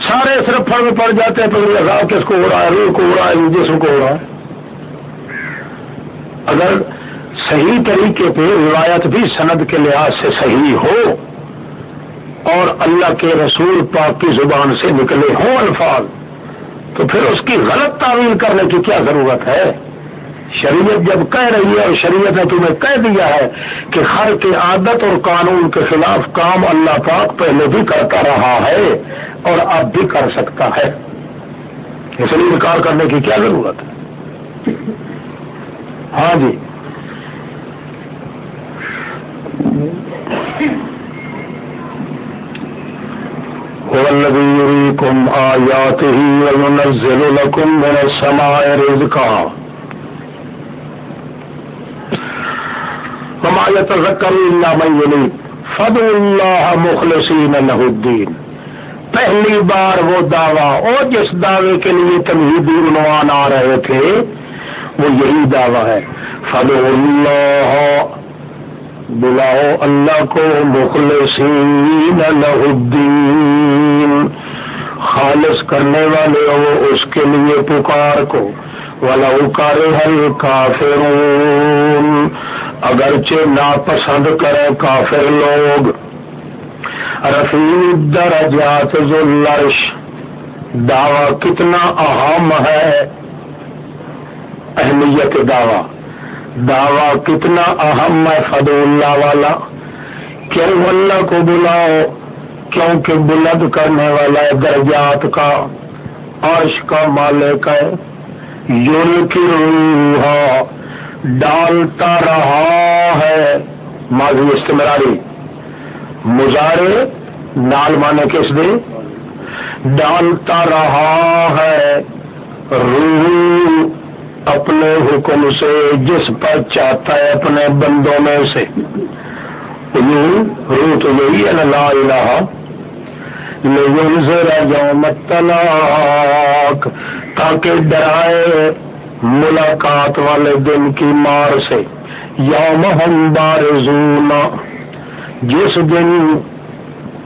سارے صرف فرق پڑ جاتے ہیں، پھر کس کو ہو رہا ہے؟ روح کو ہو رہا ہے جسم کو ہو رہا ہے۔ اگر صحیح طریقے پہ روایت بھی سند کے لحاظ سے صحیح ہو اور اللہ کے رسول پاک کی زبان سے نکلے ہوں الفاظ، تو پھر اس کی غلط تعویل کرنے کی کیا ضرورت ہے؟ شریعت جب کہہ رہی ہے اور شریعت نے تمہیں کہہ دیا ہے کہ ہر کے عادت اور قانون کے خلاف کام اللہ پاک پہلے بھی کرتا رہا ہے اور اب بھی کر سکتا ہے۔ اس لیے انکار کرنے کی کیا ضرورت ہے؟ ہاں جی۔ کم آیات ہی لکم سمائے رزقا۔ فد اللہ مخلصین الدین پہلی بار وہ دعویٰ اور جس دعوے کے لیے تمہیدی عنوان آ رہے تھے، وہ یہی دعویٰ ہے۔ فد اللہ بلاؤ اللہ کو مخلصین الدین خالص کرنے والے ہو اس کے لیے پکار کو۔ ولو کرہ کافرون، اگرچہ ناپسند کرے کافر لوگ۔ رفیع درجات ذلرش دعوی کتنا اہم ہے؟ اہمیت دعوی۔ دعوی کتنا اہم ہے فد اللہ والا؟ کیوں اللہ کو بلاؤ؟ کیونکہ بلند کرنے والا ہے درجات کا، عرش کا مالک ہے۔ یون ڈالتا رہا ہے۔ ماضی استمراری مظاہرے نال مانے کس دے ڈالتا رہا ہے۔ روح اپنے حکم سے، جس پر چاہتا ہے اپنے بندوں میں سے۔ روح تو یہی ہے، لا الہ یوم الطلاق تاکہ ڈرائے ملاقات والے دن کی مار سے یوم ہم بارزونا جس دن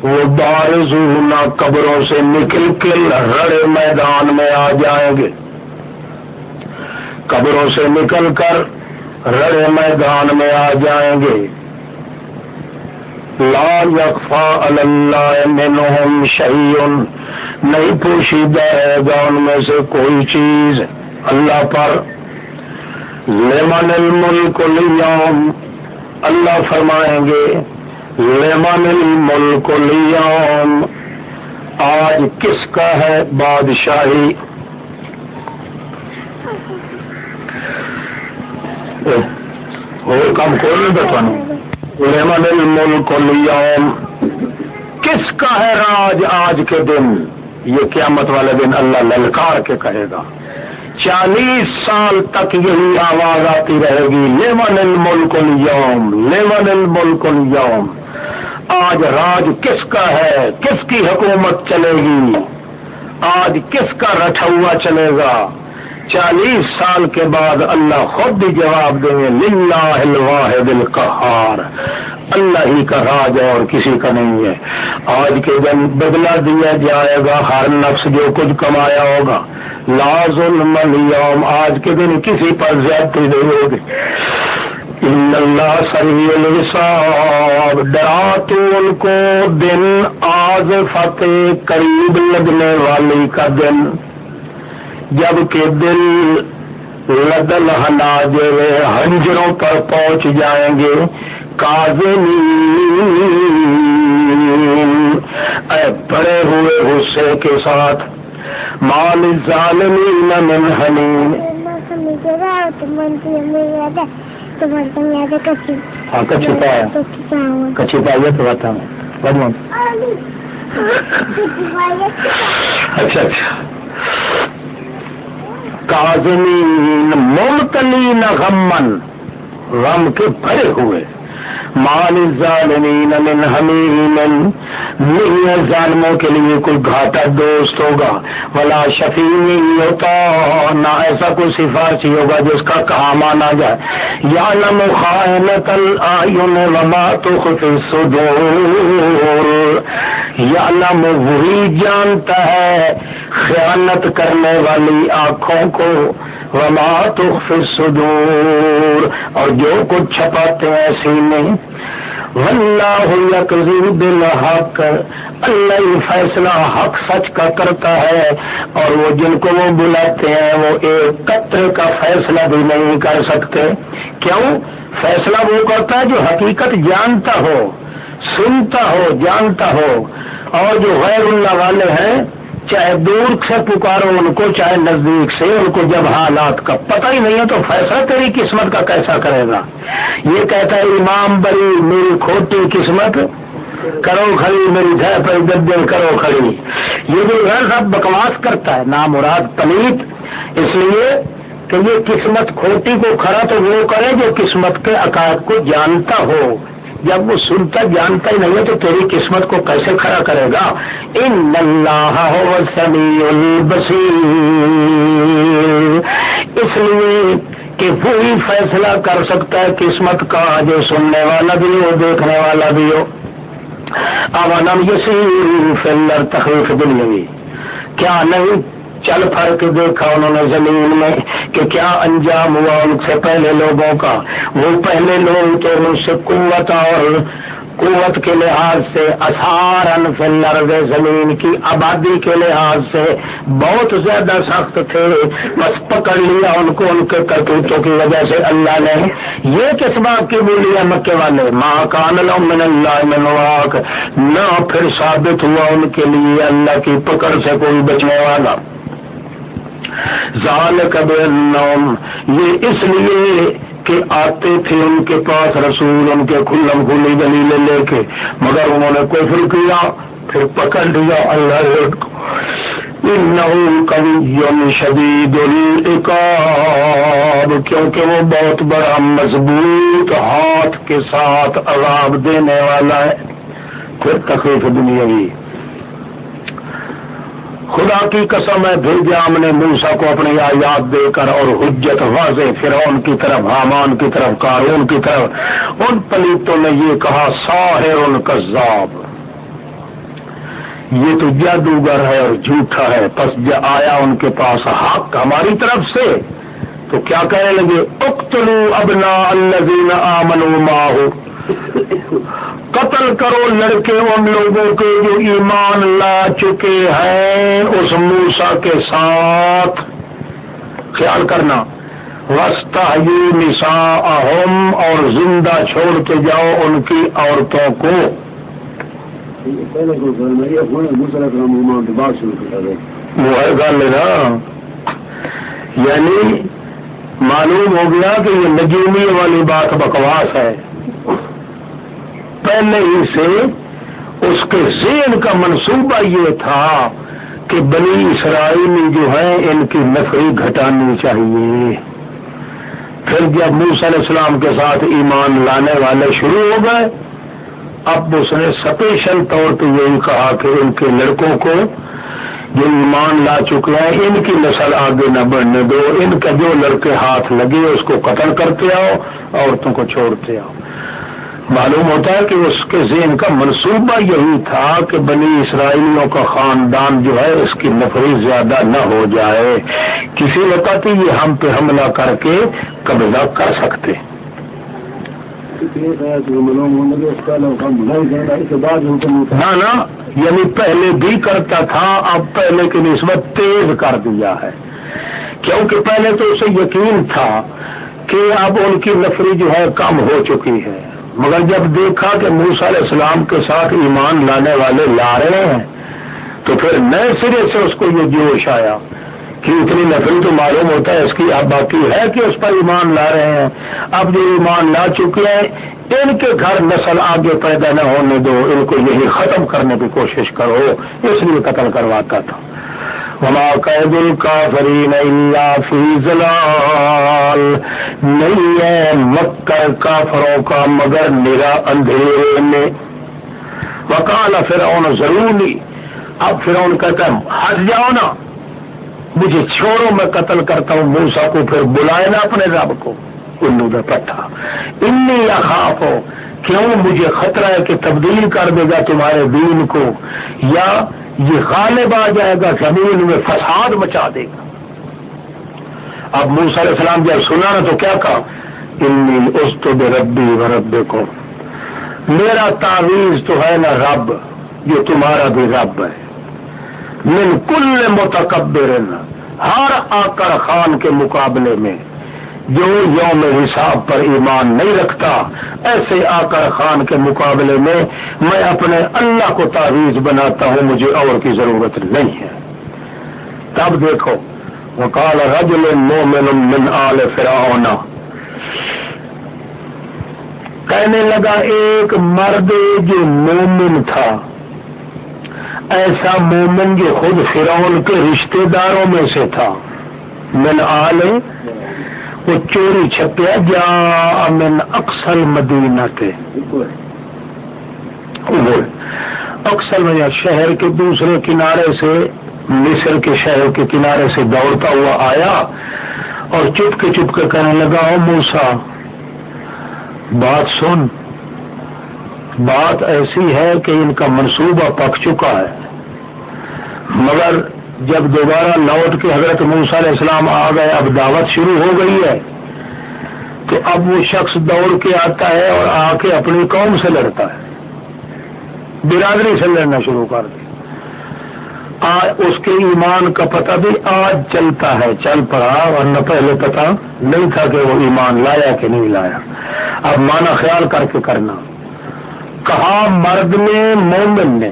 وہ بارزونا قبروں سے نکل کے رڑے میدان میں آ جائیں گے۔ قبروں سے نکل کر رڑے میدان میں آ جائیں گے۔ لا یقفا اللہ منہم نہیں پوشیدہ ہے گا ان میں سے کوئی چیز۔ اللہ پر لمن الملک اليوم اللہ فرمائیں گے، لمن الملک اليوم آج کس کا ہے بادشاہی؟ اور کام کوئی نہیں بتانا لمن الملک اليوم کس کا ہے راج آج کے دن؟ یہ قیامت والے دن اللہ للکار کے کہے گا۔ چالیس سال تک یہی آواز آتی رہے گی لیمن الملک اليوم لیمن الملک اليوم آج راج کس کا ہے؟ کس کی حکومت چلے گی؟ آج کس کا رٹھا ہوا چلے گا؟ چالیس سال کے بعد اللہ خود بھی جواب دیں گے، للہ الواحد القہار۔ اللہ ہی کا راج اور کسی کا نہیں ہے۔ آج کے دن بدلا دیا جائے گا، ہر نفس جو کچھ کمایا ہوگا۔ لاز الم آج کے دن کسی پر زیادتی نہیں ہوگی۔ اللہ سری الحساب۔ ڈرا تو ان کو دن آج فتح، قریب لگنے والی کا دن۔ جبکہ دل لدل ہناجر ہنجروں پر پہنچ جائیں گے۔ اے بڑے ہوئے غصے کے ساتھ۔ مال ظالمین من حمیم ہاں کچھ پایا کچھ پایا تو بتا ہوں اچھا اچھا۔ کازمین ممتلین غمن غم کے بھرے ہوئے۔ مال ظالمین من حمیم نہیں ہے ظالموں کے لیے کوئی گھاٹا دوست ہوگا، ولا شفیع نہیں ہوتا نہ ایسا کوئی سفارشی ہوگا جس کا کام آنا جائے۔ یا نم خائنت العین وما تخفی الصدور۔ یا نم وہی جانتا ہے خیانت کرنے والی آنکھوں کو۔ وما تخفی الصدور اور جو کچھ چھپاتے ہیں سینے واللہ بالحق۔ اللہ ہی فیصلہ حق سچ کا کرتا ہے اور وہ جن کو وہ بلاتے ہیں وہ ایک قطر کا فیصلہ بھی نہیں کر سکتے۔ کیوں؟ فیصلہ وہ کرتا ہے جو حقیقت جانتا ہو، سنتا ہو، جانتا ہو۔ اور جو غیر اللہ والے ہیں چاہے دور سے پکارو ان کو، چاہے نزدیک سے، ان کو جب حالات کا پتہ ہی نہیں ہے تو فیصلہ تیری قسمت کا کیسا کرے گا؟ یہ کہتا ہے، امام بری میری کھوٹی قسمت، کرو کھڑی میری گھر پر گدے کرو کھڑی. یہ جو گھر سب بکواس کرتا ہے نام مراد پلیت، اس لیے کہ یہ قسمت کھوٹی کو کھڑا تو وہ کرے جو قسمت کے عقائد کو جانتا ہو۔ جب وہ سنتا جانتا ہی نہیں ہے تو تیری قسمت کو کیسے کھڑا کرے گا؟ ان اللہ سمیع البصیر اس لیے کہ وہی فیصلہ کر سکتا ہے قسمت کا جو سننے والا بھی ہو، دیکھنے والا بھی ہو۔ اوانم یسیر فلر تخلیف دنیاوی کیا نہیں؟ چل پھر کے دیکھا انہوں نے زمین میں کہ کیا انجام ہوا ان سے پہلے لوگوں کا۔ وہ پہلے لوگ تو ان سے قوت اور قوت کے لحاظ سے اثارن فلرد زمین کی آبادی کے لحاظ سے بہت زیادہ سخت تھے۔ بس پکڑ لیا ان کو ان کے کرتوتوں کی وجہ سے۔ اللہ نے یہ کس بات کی بولی ہے مکے والے؟ ماں کان من اللہ منواق نہ پھر ثابت ہوا ان کے لیے اللہ کی پکڑ سے کوئی بچنے والا۔ ظال کب یہ اس لیے کہ آتے تھے ان کے پاس رسول، ان کے کھلم کھلی دلیلے لے کے، مگر انہوں نے کفر کیا، پھر پکڑ لیا اللہ کو شدید کیونکہ وہ بہت بڑا مضبوط ہاتھ کے ساتھ عذاب دینے والا ہے۔ پھر تکلیف دنیا بھی خدا کی قسم ہے بھیجا ہم نے موسا کو اپنی آیات دے کر اور حجت واضح فرعون کی طرف، حامان کی طرف کارون کی طرف۔ ان پلیتوں نے یہ کہا، ساحر ان کذاب۔ یہ تو جادوگر ہے اور جھوٹا ہے، پس آیا ان کے پاس حق ہماری طرف سے۔ تو کیا کہنے لگے؟ اقتلو ابنا الذین آمنوا ماہو قتل کرو لڑکے ان لوگوں کے جو ایمان لا چکے ہیں اس موسا کے ساتھ۔ خیال کرنا۔ وسطہ نسا اہم اور زندہ چھوڑ کے جاؤ ان کی عورتوں کو۔ وہ ہے گل نا یعنی معلوم ہو گیا کہ یہ نجومی والی بات بکواس ہے۔ پہلے ہی سے اس کے ذہن کا منصوبہ یہ تھا کہ بنی اسرائیلی جو ہے ان کی نفری گھٹانی چاہیے۔ پھر جب موسی علیہ السلام کے ساتھ ایمان لانے والے شروع ہو گئے، اب اس نے سپیشل طور پہ یہی کہا کہ ان کے لڑکوں کو جو ایمان لا چکے ہیں، ان کی نسل آگے نہ بڑھنے دو۔ ان کا جو لڑکے ہاتھ لگے، اس کو قتل کرتے آؤ، عورتوں کو چھوڑتے آؤ۔ معلوم ہوتا ہے کہ اس کے ذہن کا منصوبہ یہی تھا کہ بنی اسرائیلیوں کا خاندان جو ہے اس کی نفری زیادہ نہ ہو جائے۔ کسی وقت یہ ہم پہ حملہ کر کے قبضہ کر سکتے۔ نہ نا یعنی پہلے بھی کرتا تھا، اب پہلے کی نسبت تیز کر دیا ہے۔ کیونکہ پہلے تو اسے یقین تھا کہ اب ان کی نفری جو ہے کم ہو چکی ہے۔ مگر جب دیکھا کہ موسا علیہ السلام کے ساتھ ایمان لانے والے لا رہے ہیں، تو پھر نئے سرے سے اس کو یہ جوش آیا کہ اتنی نفری تو معلوم ہوتا ہے اس کی اب باقی ہے کہ اس پر ایمان لا رہے ہیں۔ اب جو ایمان لا چکے ہیں، ان کے گھر نسل آگے پیدا نہ ہونے دو، ان کو یہی ختم کرنے کی کوشش کرو۔ اس لیے قتل کرواتا تھا۔ وما قید الکافرین الا فی زلال نہیں ہے مکر کافروں کا مگر نرا اندھیرے میں. وکال فرعون ضروری اب فرعون کہتا ہے، ہٹ جاؤ نا. مجھے چھوڑو، میں قتل کرتا ہوں موسا کو پھر بلائے نا اپنے رب کو. الو میں پٹھا، انی اخاف ہو کیوں مجھے خطرہ ہے کہ تبدیل کر دے گا تمہارے دین کو؟ یا یہ غالب آ جائے گا، زمین میں فساد مچا دے گا۔ اب موسا علیہ السلام جب سنا نا تو کیا کہا؟ انی اس تو بے ربی و رب کو میرا تعویذ تو ہے نا رب، جو تمہارا بھی رب ہے۔ من کل متکبر ہر آکر خان کے مقابلے میں۔ جو یوم حساب پر ایمان نہیں رکھتا، ایسے آکر خان کے مقابلے میں میں اپنے اللہ کو تعویذ بناتا ہوں، مجھے اور کی ضرورت نہیں ہے۔ تب دیکھو وکال رجل مومن من آل فرعون۔ کہنے لگا، ایک مرد جو مومن تھا۔ ایسا مومن جو خود فرعون کے رشتہ داروں میں سے تھا۔ من آل وہ چوری چھپیا جا من اکثر مدینہ کے۔ اکثر میں شہر کے دوسرے کنارے سے، مصر کے شہر کے کنارے سے دوڑتا ہوا آیا اور چپ کے چپ کے کہنے لگا، او موسا بات سن۔ بات ایسی ہے کہ ان کا منصوبہ پک چکا ہے۔ مگر جب دوبارہ لوٹ کے حضرت موسیٰ علیہ السلام آ گئے، اب دعوت شروع ہو گئی ہے۔ تو اب وہ شخص دوڑ کے آتا ہے اور آ کے اپنی قوم سے لڑتا ہے۔ برادری سے لڑنا شروع کر دے آج اس کے ایمان کا پتہ بھی آج چلتا ہے، چل پڑا۔ ورنہ پہلے پتہ نہیں تھا کہ وہ ایمان لایا کہ نہیں لایا۔ اب مانا خیال کر کے کرنا۔ کہا، مرد نے، مومن نے۔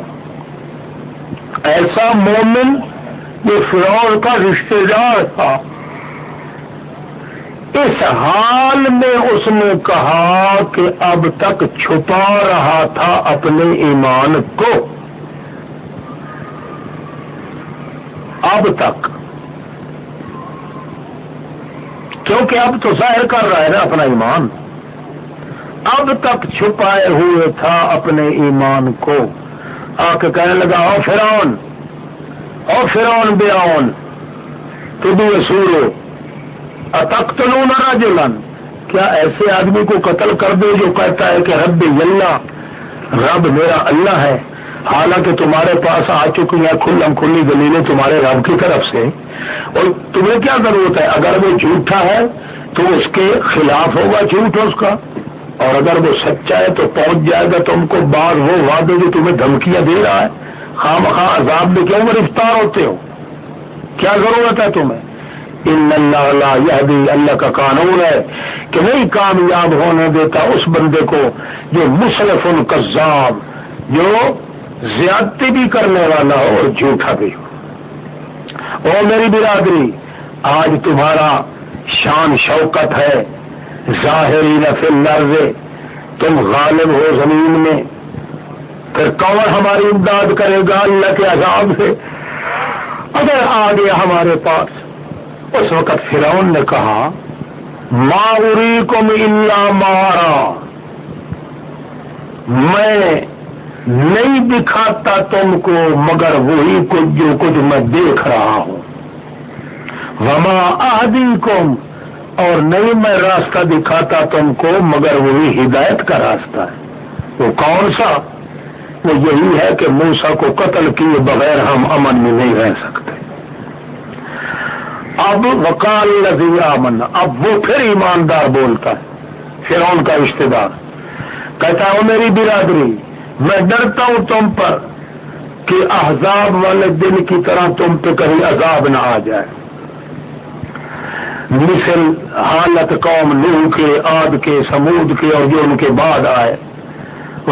ایسا مومن جو فرور کا رشتے دار تھا۔ اس حال میں اس نے کہا کہ اب تک چھپا رہا تھا اپنے ایمان کو۔ اب تک۔ کیونکہ اب تو ظاہر کر رہا ہے نا اپنا ایمان۔ اب تک چھپائے ہوئے تھا اپنے ایمان کو۔ آ کے کہنے لگا او فرون او فرون بے آن سورو اتک تو کیا ایسے آدمی کو قتل کر دو جو کہتا ہے کہ رب اللہ رب میرا اللہ ہے؟ حالانکہ تمہارے پاس آ چکی ہیں کھلم کھلی دلیلیں تمہارے رب کی طرف سے۔ اور تمہیں کیا ضرورت ہے؟ اگر وہ جھوٹا ہے تو اس کے خلاف ہوگا جھوٹ اس کا۔ اور اگر وہ سچا ہے تو پہنچ جائے گا تم کو بعض وہ وعدے جو تمہیں دھمکیاں دے رہا ہے۔ خام خواہ عذاب میں کیوں گرفتار ہوتے ہو۔ کیا ضرورت ہے تمہیں؟ ان اللہ یہ بھی اللہ کا قانون ہے کہ نہیں کامیاب ہونے دیتا اس بندے کو جو مصرف القذاب جو زیادتی بھی کرنے والا ہو اور جھوٹا بھی ہو۔ اور میری برادری، آج تمہارا شان شوکت ہے۔ ظاہری نفل لرز تم غالب ہو زمین میں۔ پھر کون ہماری امداد کرے گا اللہ کے عذاب سے؟ اگر آ گیا ہمارے پاس اس وقت فرعون نے کہا ماوری کو اللہ مارا۔ میں نہیں دکھاتا تم کو، مگر وہی کچھ جو کچھ میں دیکھ رہا ہوں۔ وما آدی کم اور نہیں میں راستہ دکھاتا تم کو، مگر وہی ہدایت کا راستہ ہے۔ وہ کون سا؟ وہ یہی ہے کہ موسا کو قتل کیے بغیر ہم امن میں نہیں رہ سکتے۔ اب وکال نظیر امن اب وہ پھر ایماندار بولتا ہے فرون کا رشتے دار کہتا ہوں میری برادری، میں ڈرتا ہوں تم پر کہ احزاب والے دن کی طرح تم پہ کہیں عذاب نہ آ جائے۔ مثل حالت قوم نوح کے آد کے، سمود کے اور جو ان کے بعد آئے۔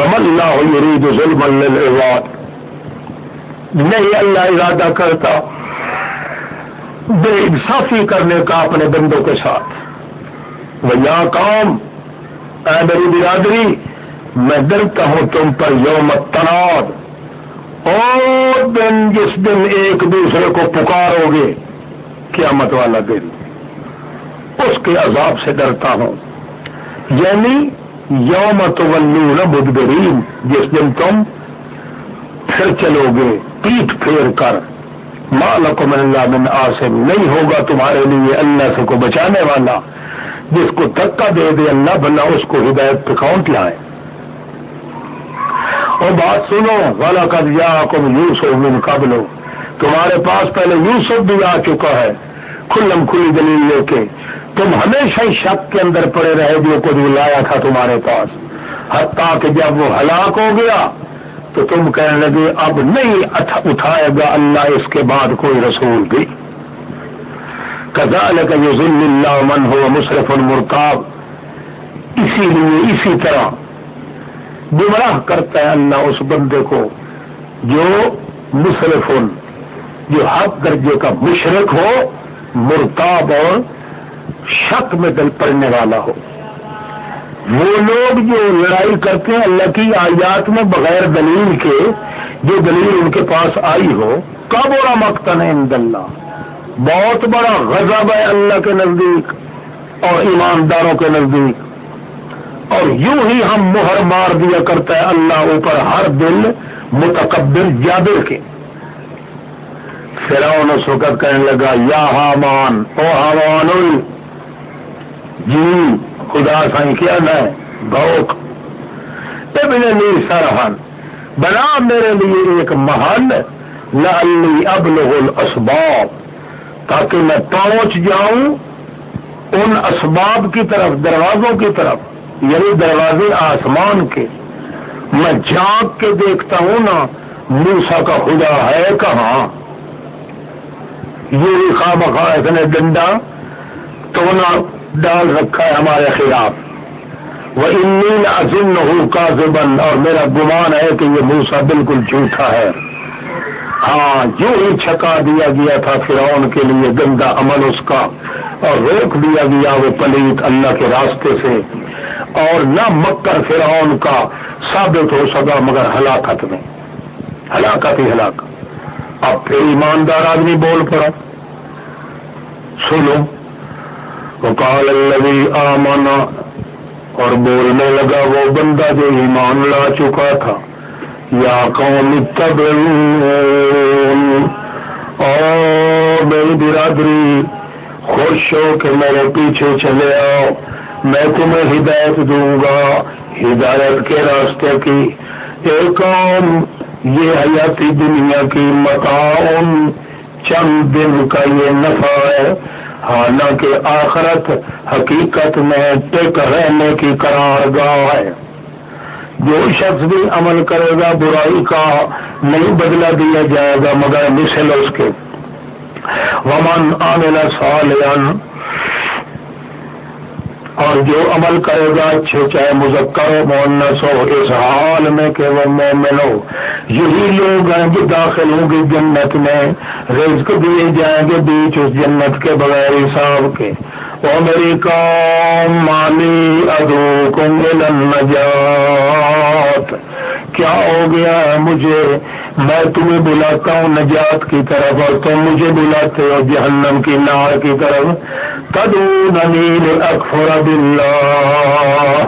اللہ یرید ظلم للعباد نہیں اللہ ارادہ کرتا بے انصافی کرنے کا اپنے بندوں کے ساتھ۔ وہ یا کام اے میری برادری، میں ڈرتا ہوں تم پر یوم تناد اور دن جس دن ایک دوسرے کو پکارو گے، قیامت والا دن۔ اس کے عذاب سے ڈرتا ہوں۔ یعنی یوم تو مدبرین، جس دن تم پھر چلو گے پیٹ پھیر کر۔ مالکم اللہ من آسم نہیں ہوگا تمہارے لیے اللہ سے کو بچانے والا۔ جس کو دھکا دے دے اللہ بنا، اس کو ہدایت پکاؤنٹ لائے اور بات سنو والا کا دیا کم یوسف من قبل۔ تمہارے پاس پہلے یوسف بھی آ چکا ہے۔ کھلم کھلی دلیل لے کے۔ تم ہمیشہ ہی شک کے اندر پڑے رہے جو کو لایا تھا تمہارے پاس۔ حتیٰ کہ جب وہ ہلاک ہو گیا تو تم کہنے لگے، اب نہیں اٹھائے گا اللہ اس کے بعد کوئی رسول بھی۔ کزال کا یہ ضلع اللہ من ہو مصرف المرتاب اسی لیے اسی طرح گمراہ کرتا ہے اللہ اس بندے کو جو مصرف جو حق درجے کا مشرق ہو، مرتاب اور شک میں دل پڑنے والا ہو۔ وہ لوگ جو لڑائی کرتے ہیں اللہ کی آیات میں بغیر دلیل کے، جو دلیل ان کے پاس آئی ہو کا بڑا مقتن ہے اللہ بہت بڑا غضب ہے اللہ کے نزدیک اور ایمانداروں کے نزدیک۔ اور یوں ہی ہم مہر مار دیا کرتا ہے اللہ اوپر ہر دل متقبر جابر کے۔ فراؤن اس وقت کہنے لگا، یا حامان، او حامان جی خدا سائیں کیا میں، بھوک۔ ابن نیر سرحن بنا میرے لیے ایک محل لالی ابلغ الاسباب، تاکہ میں پہنچ جاؤں ان اسباب کی طرف، دروازوں کی طرف یعنی دروازے آسمان کے۔ میں جھانک کے دیکھتا ہوں نا موسا کا خدا ہے کہاں؟ یہ خواہ بخواہ اتنے ڈنڈا، تو نہ ڈال رکھا ہے ہمارے خلاف۔ وہ انیل عظم ہوں کا زبن اور میرا گمان ہے کہ یہ موسا بالکل جھوٹا ہے۔ ہاں جو ہی چھکا دیا گیا تھا فرعون کے لیے گندا عمل اس کا، اور روک دیا گیا وہ پلیت اللہ کے راستے سے۔ اور نہ مکر فرعون کا ثابت ہو سکا، مگر ہلاکت میں۔ ہلاکت ہی ہلاکت۔ اب پھر ایماندار آدمی بول پڑا۔ سنو وقال الذي آمنا اور بولنے لگا وہ بندہ جو ایمان لا چکا تھا، یا قوم اور میری برادری، خوش ہو کہ میرے پیچھے چلے آؤ، میں تمہیں ہدایت دوں گا۔ ہدایت کے راستے کی ایک قوم، یہ حیاتی دنیا کی متعاون چند دن کا یہ نفع ہے۔ حالانکہ آخرت حقیقت میں ٹک رہنے کی قرار گاہ ہے۔ جو شخص بھی عمل کرے گا، برائی کا نہیں بدلا دیا جائے گا، مگر مثل اس کے۔ ومن عامل صالحا اور جو عمل کرے گا اچھے چاہے مذکر ہو مونس ہو، اس حال میں کہ وہ مومن ہو۔ یہی لوگ ہیں جو داخل ہوں گے جنت میں، رزق دیے جائیں گے بیچ اس جنت کے بغیر حساب کے۔ وہ میری قوم مالی ادو کو نجات کیا ہو گیا ہے مجھے؟ میں تمہیں بلاتا ہوں نجات کی طرف اور تم مجھے بلاتے ہو جہنم کی نار کی طرف. تدو ننیل اکفر بلّہ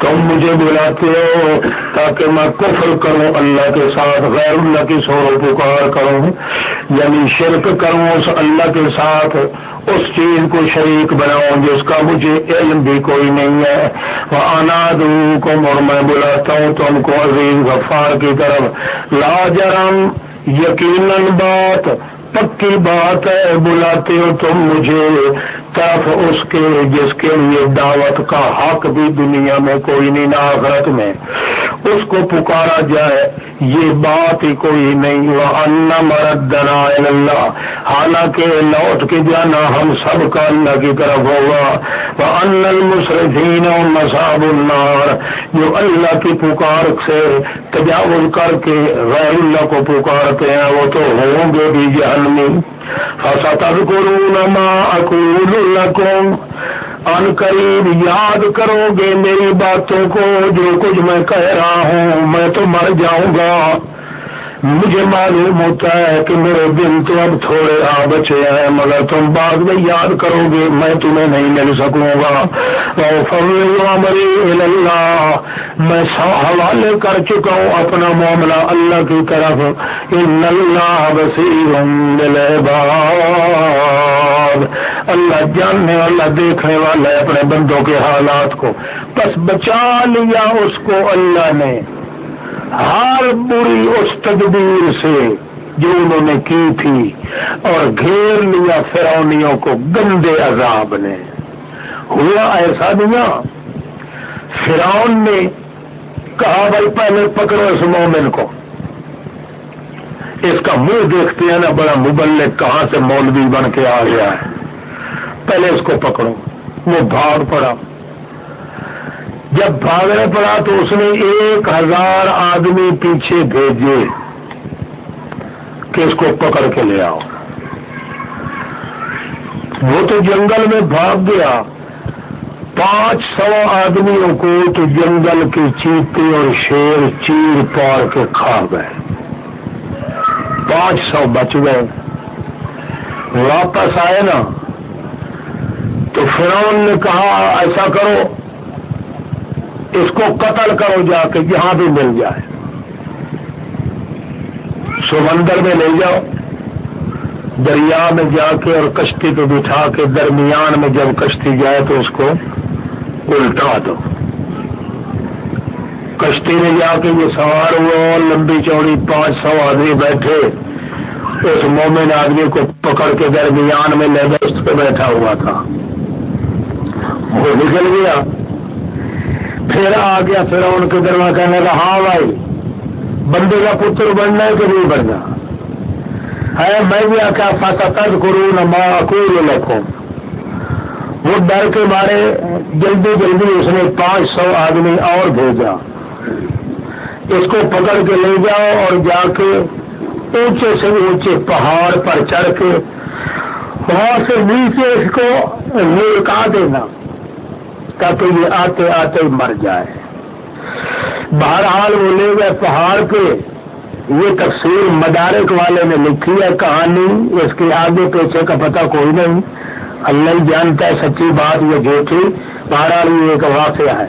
تم مجھے بلاتے ہو تاکہ میں کفر کروں، اللہ کے ساتھ غیر اللہ کی سور پکار کروں. یعنی شرک کروں اس اللہ کے ساتھ، اس چیز کو شریک بناؤں جس کا مجھے علم بھی کوئی نہیں ہے. وہ اناد اور میں بلاتا ہوں تم کو عظیم غفار کی طرف. لا محترم یقیناً بات پکی بات ہے، بلاتے ہو تم مجھے۔ طرف اس کے جس کے لیے دعوت کا حق بھی دنیا میں کوئی نہیں، نہ آخرت میں۔ اس کو پکارا جائے، یہ بات ہی کوئی نہیں۔ وہ ان مردنا اللہ حالانکہ لوٹ کے جانا ہم سب کا اللہ کی طرف ہوگا۔ وہ ان المصرفین و مصاب النار۔ جو اللہ کی پکار سے تجاوز کر کے غیر اللہ کو پکارتے ہیں، وہ تو ہوں گے بھی جہنمی اقول لكم۔ ان قریب یاد کرو گے میری باتوں کو، جو کچھ میں کہہ رہا ہوں، میں تو مر جاؤں گا۔ مجھے معلوم ہوتا ہے کہ میرے دن تو اب تھوڑے آ بچے ہیں، مگر تم بعد میں یاد کرو گے، میں تمہیں نہیں مل سکوں گا۔ اللہ میں حوالے کر چکا ہوں اپنا معاملہ اللہ کی طرف۔ ان اللہ اللہ جاننے والا، دیکھنے والا ہے اپنے بندوں کے حالات کو۔ بس بچا لیا اس کو اللہ نے۔ ہر بری اس تدبیر سے جو انہوں نے کی تھی اور گھیر لیا فرونیوں کو گندے عذاب نے۔ ہوا ایسا نہیں فرعون نے کہا، بھائی، پہلے پکڑو اس مومن کو۔ اس کا منہ دیکھتے ہیں نا، بڑا مبلک کہاں سے مولوی بن کے آ گیا ہے۔ پہلے اس کو پکڑو۔ وہ بھاگ پڑا۔ جب بھاگنے پڑا تو اس نے ایک ہزار آدمی پیچھے بھیجے کہ اس کو پکڑ کے لے آؤ۔ وہ تو جنگل میں بھاگ گیا۔ پانچ سو آدمیوں کو تو جنگل کے چیتے اور شیر چیر پار کے کھا گئے۔ پانچ سو بچ گئے۔ واپس آئے نا تو فرون نے کہا، ایسا کرو اس کو قتل کرو جا کے جہاں بھی مل جائے۔ سمندر میں لے جاؤ، دریا میں جا کے اور کشتی پہ بٹھا کے درمیان میں جب کشتی جائے تو اس کو الٹا دو۔ کشتی میں جا کے یہ سوار ہوئے اور لمبی چوڑی پانچ سو آدمی بیٹھے۔ اس مومن آدمی کو پکڑ کے درمیان میں لے گئے اس پہ بیٹھا ہوا تھا۔ وہ نکل گیا۔ پھر آ گیا، پھر ان کے درما کہنے کا ہاں بھائی، بندے کا پتر بننا ہے کہ نہیں بننا؟ ہے، میں بھی آخیا فاطا تج کروں نہ ماں اکول لکھوں وہ ڈر کے بارے جلدی جلدی اس نے پانچ سو آدمی اور بھیجا۔ اس کو پکڑ کے لے جاؤ اور جا کے اونچے سے اونچے پہاڑ پر چڑھ کے وہاں سے نیچے اس کو لڑکا دینا۔ تاکہ یہ آتے آتے مر جائے۔ بہرحال وہ لے گئے پہاڑ پہ یہ تفصیل مدارک والے نے لکھی ہے کہانی۔ اس کے آگے پیچھے کا پتہ کوئی نہیں۔ اللہ ہی جانتا ہے سچی بات یہ جھوٹی بہرحال یہ ایک واقعہ ہے۔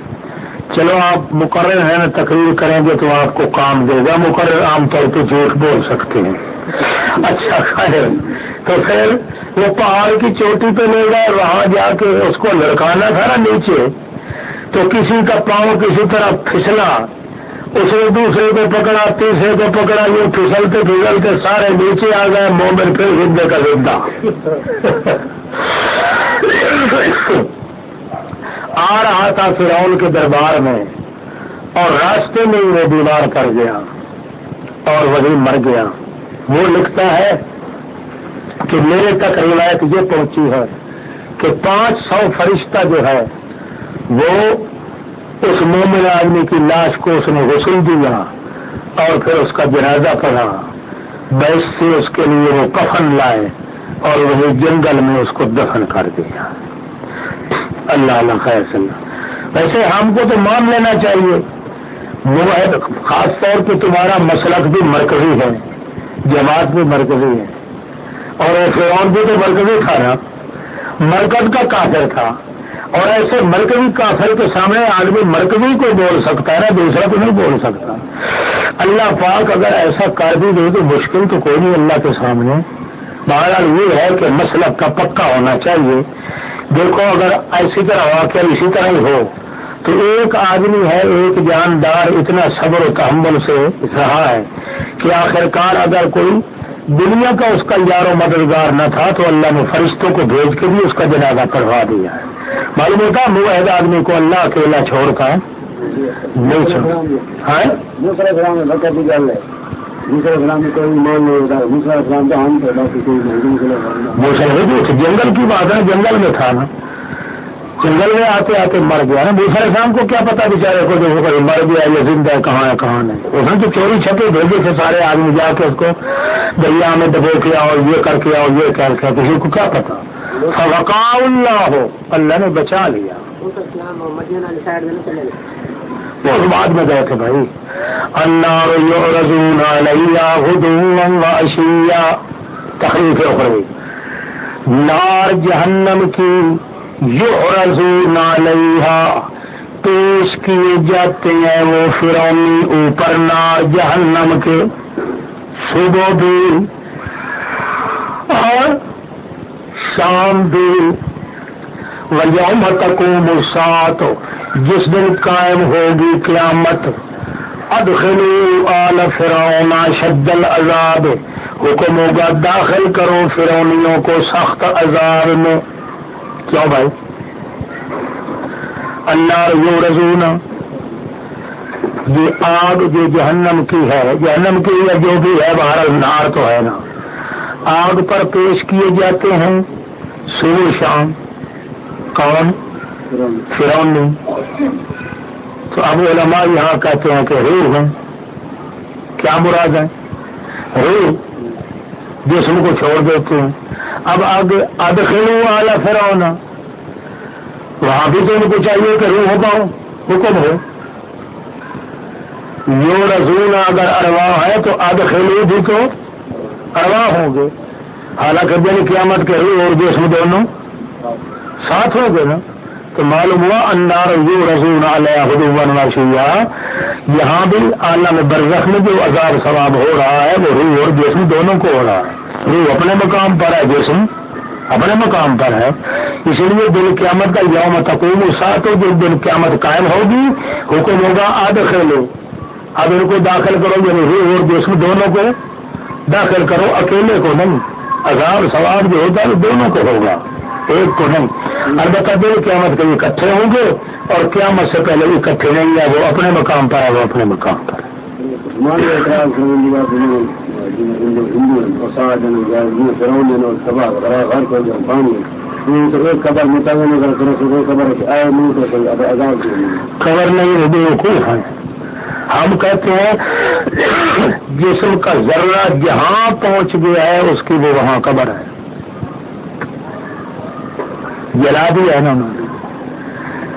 چلو آپ مقرر ہیں نا تقریر کریں گے تو آپ کو کام دے گا۔ مقرر عام طور پہ جھوٹ بول سکتے ہیں۔ اچھا خیر۔ تو پھر وہ پہاڑ کی چوٹی پہ لے گئے وہاں جا کے اس کو لڑکانا تھا نا نیچے، تو کسی کا پاؤں کسی طرح پھسلا اس نے دوسرے کو پکڑا، تیسرے کو پکڑا یہ پھسلتے پھسلتے سارے نیچے آ گئے، مومن پھر زندے کا زندہ۔ آ رہا تھا فرعون کے دربار میں اور راستے میں وہ بیمار کر گیا اور وہی مر گیا۔ وہ لکھتا ہے کہ میرے تک روایت یہ پہنچی ہے کہ پانچ سو فرشتہ جو ہے، وہ اس مومن آدمی کی لاش کو اس نے غسل دیا اور پھر اس کا جنازہ پڑھا۔ بیس سے اس کے لیے وہ کفن لائے اور وہ جنگل میں اس کو دفن کر دیا۔ اللہ اللہ خیر صلی ویسے ہم کو تو مان لینا چاہیے۔ خاص طور پہ تمہارا مسلک بھی مرکزی ہے، جماعت بھی مرکزی ہے۔ اور فرعون بھی تو مرکزی تھا نا۔ مرکز کا کافر تھا۔ اور ایسے مرکزی کافر کے سامنے آدمی مرکزی کو بول سکتا ہے نا، دوسرا تو نہیں بول سکتا۔ اللہ پاک اگر ایسا کر بھی دے تو مشکل تو کوئی نہیں اللہ کے سامنے۔ بہرحال یہ ہے کہ مسلک کا پکا ہونا چاہیے۔ دیکھو اگر ایسی طرح واقعہ اسی طرح ہی ہو، تو ایک آدمی ہے، ایک جاندار اتنا صبر و تحمل سے رہا ہے کہ آخرکار اگر کوئی دنیا کا اس کا یار و مددگار نہ تھا تو اللہ نے فرشتوں کو بھیج کے بھی اس کا جنازہ پڑھوا دیا ہے۔ معلوم ہوتا معاہد آدمی کو اللہ اکیلا چھوڑ کر نہیں ہاں؟ دوسرے گرام میں بچہ کی گل ہے۔ دوسرے گرام میں کوئی مان نہیں ہوتا۔ دوسرا گرام تو ہم جنگل کی بات ہے جنگل میں تھا نا۔ جنگل میں آتے آتے مر گیا نا۔ دوسرے شام کو کیا پتا بیچارے کو جو کبھی مر گیا یا زندہ ہے، کہاں ہے، کہاں نہیں۔ اس ہاں نے تو چوری چھپے بھیجے تھے سارے آدمی جا کے اس کو دریا میں دبو کے آؤ، یہ کر کے آؤ، یہ کر کے کسی کو کیا پتا فوقا اللہ ہو اللہ نے بچا لیا۔ اس بعد میں گئے تھے بھائی، النار یعرضون علیہ غدوا و عشیا تخریف اخروی۔ نار جہنم کی یعرضون علیہ پیش کیے جاتے ہیں وہ فرونی اوپر نار جہنم کے صبح بھی اور شام بھی. ویوم تقوم الساعت جس دن قائم ہوگی قیامت، ادخلوا آل فرعون شد العذاب، حکم ہوگا داخل کرو فرونیوں کو سخت عذاب میں. کیوں بھائی؟ اللہ یو رضون یہ آگ جو جہنم کی ہے، جہنم کی یا جو بھی ہے باہر نار تو ہے نا۔ آگ پر پیش کیے جاتے ہیں صبح شام۔ کون؟ فرونی تو اب علماء یہاں کہتے ہیں کہ روح ہیں۔ کیا مراد ہے روح۔ جسم کو چھوڑ دیتے ہیں۔ اب آگے ادخلو والا فرونا وہاں بھی تو ان کو چاہیے کہ روح پاؤ حکم ہو۔ یو رضون اگر اروا ہے تو ادخلو بھی تو اروا ہوں گے۔ حالانکہ دن قیامت کے روح اور جسم دونوں ساتھ ہو گئے نا۔ تو معلوم ہوا اندار یو رضون علیہ حدوبن واشیا یہاں بھی عالم برزخ میں جو عذاب ثواب ہو رہا ہے، وہ روح اور جسم دونوں کو ہو رہا ہے۔ روح اپنے مقام پر ہے، جسم اپنے مقام پر ہے۔ اس لیے دل قیامت کا یوم تقوم ساتھ ہو جو دن قیامت قائم ہوگی، حکم ہوگا آد خیلو اب ان کو داخل کرو یعنی روح اور جسم دونوں کو داخل کرو، اکیلے کو نہیں۔ عذاب ثواب جو ہوتا ہے، وہ دونوں کو ہوگا۔ ایک کو نہیں۔ البتہ دل قیامت کے اکٹھے ہوں گے اور قیامت سے پہلے اکٹھے نہیں ہے وہ اپنے مقام پر ہے وہ اپنے مقام پر۔ خبر کوئی نہیں کوئی نہیں ہے۔ بالکل ہے۔ ہم کہتے ہیں جسم کا ذرہ جہاں پہنچ گیا ہے اس کی وہ وہاں قبر ہے۔ جلا دیا ہے نا انہوں نے۔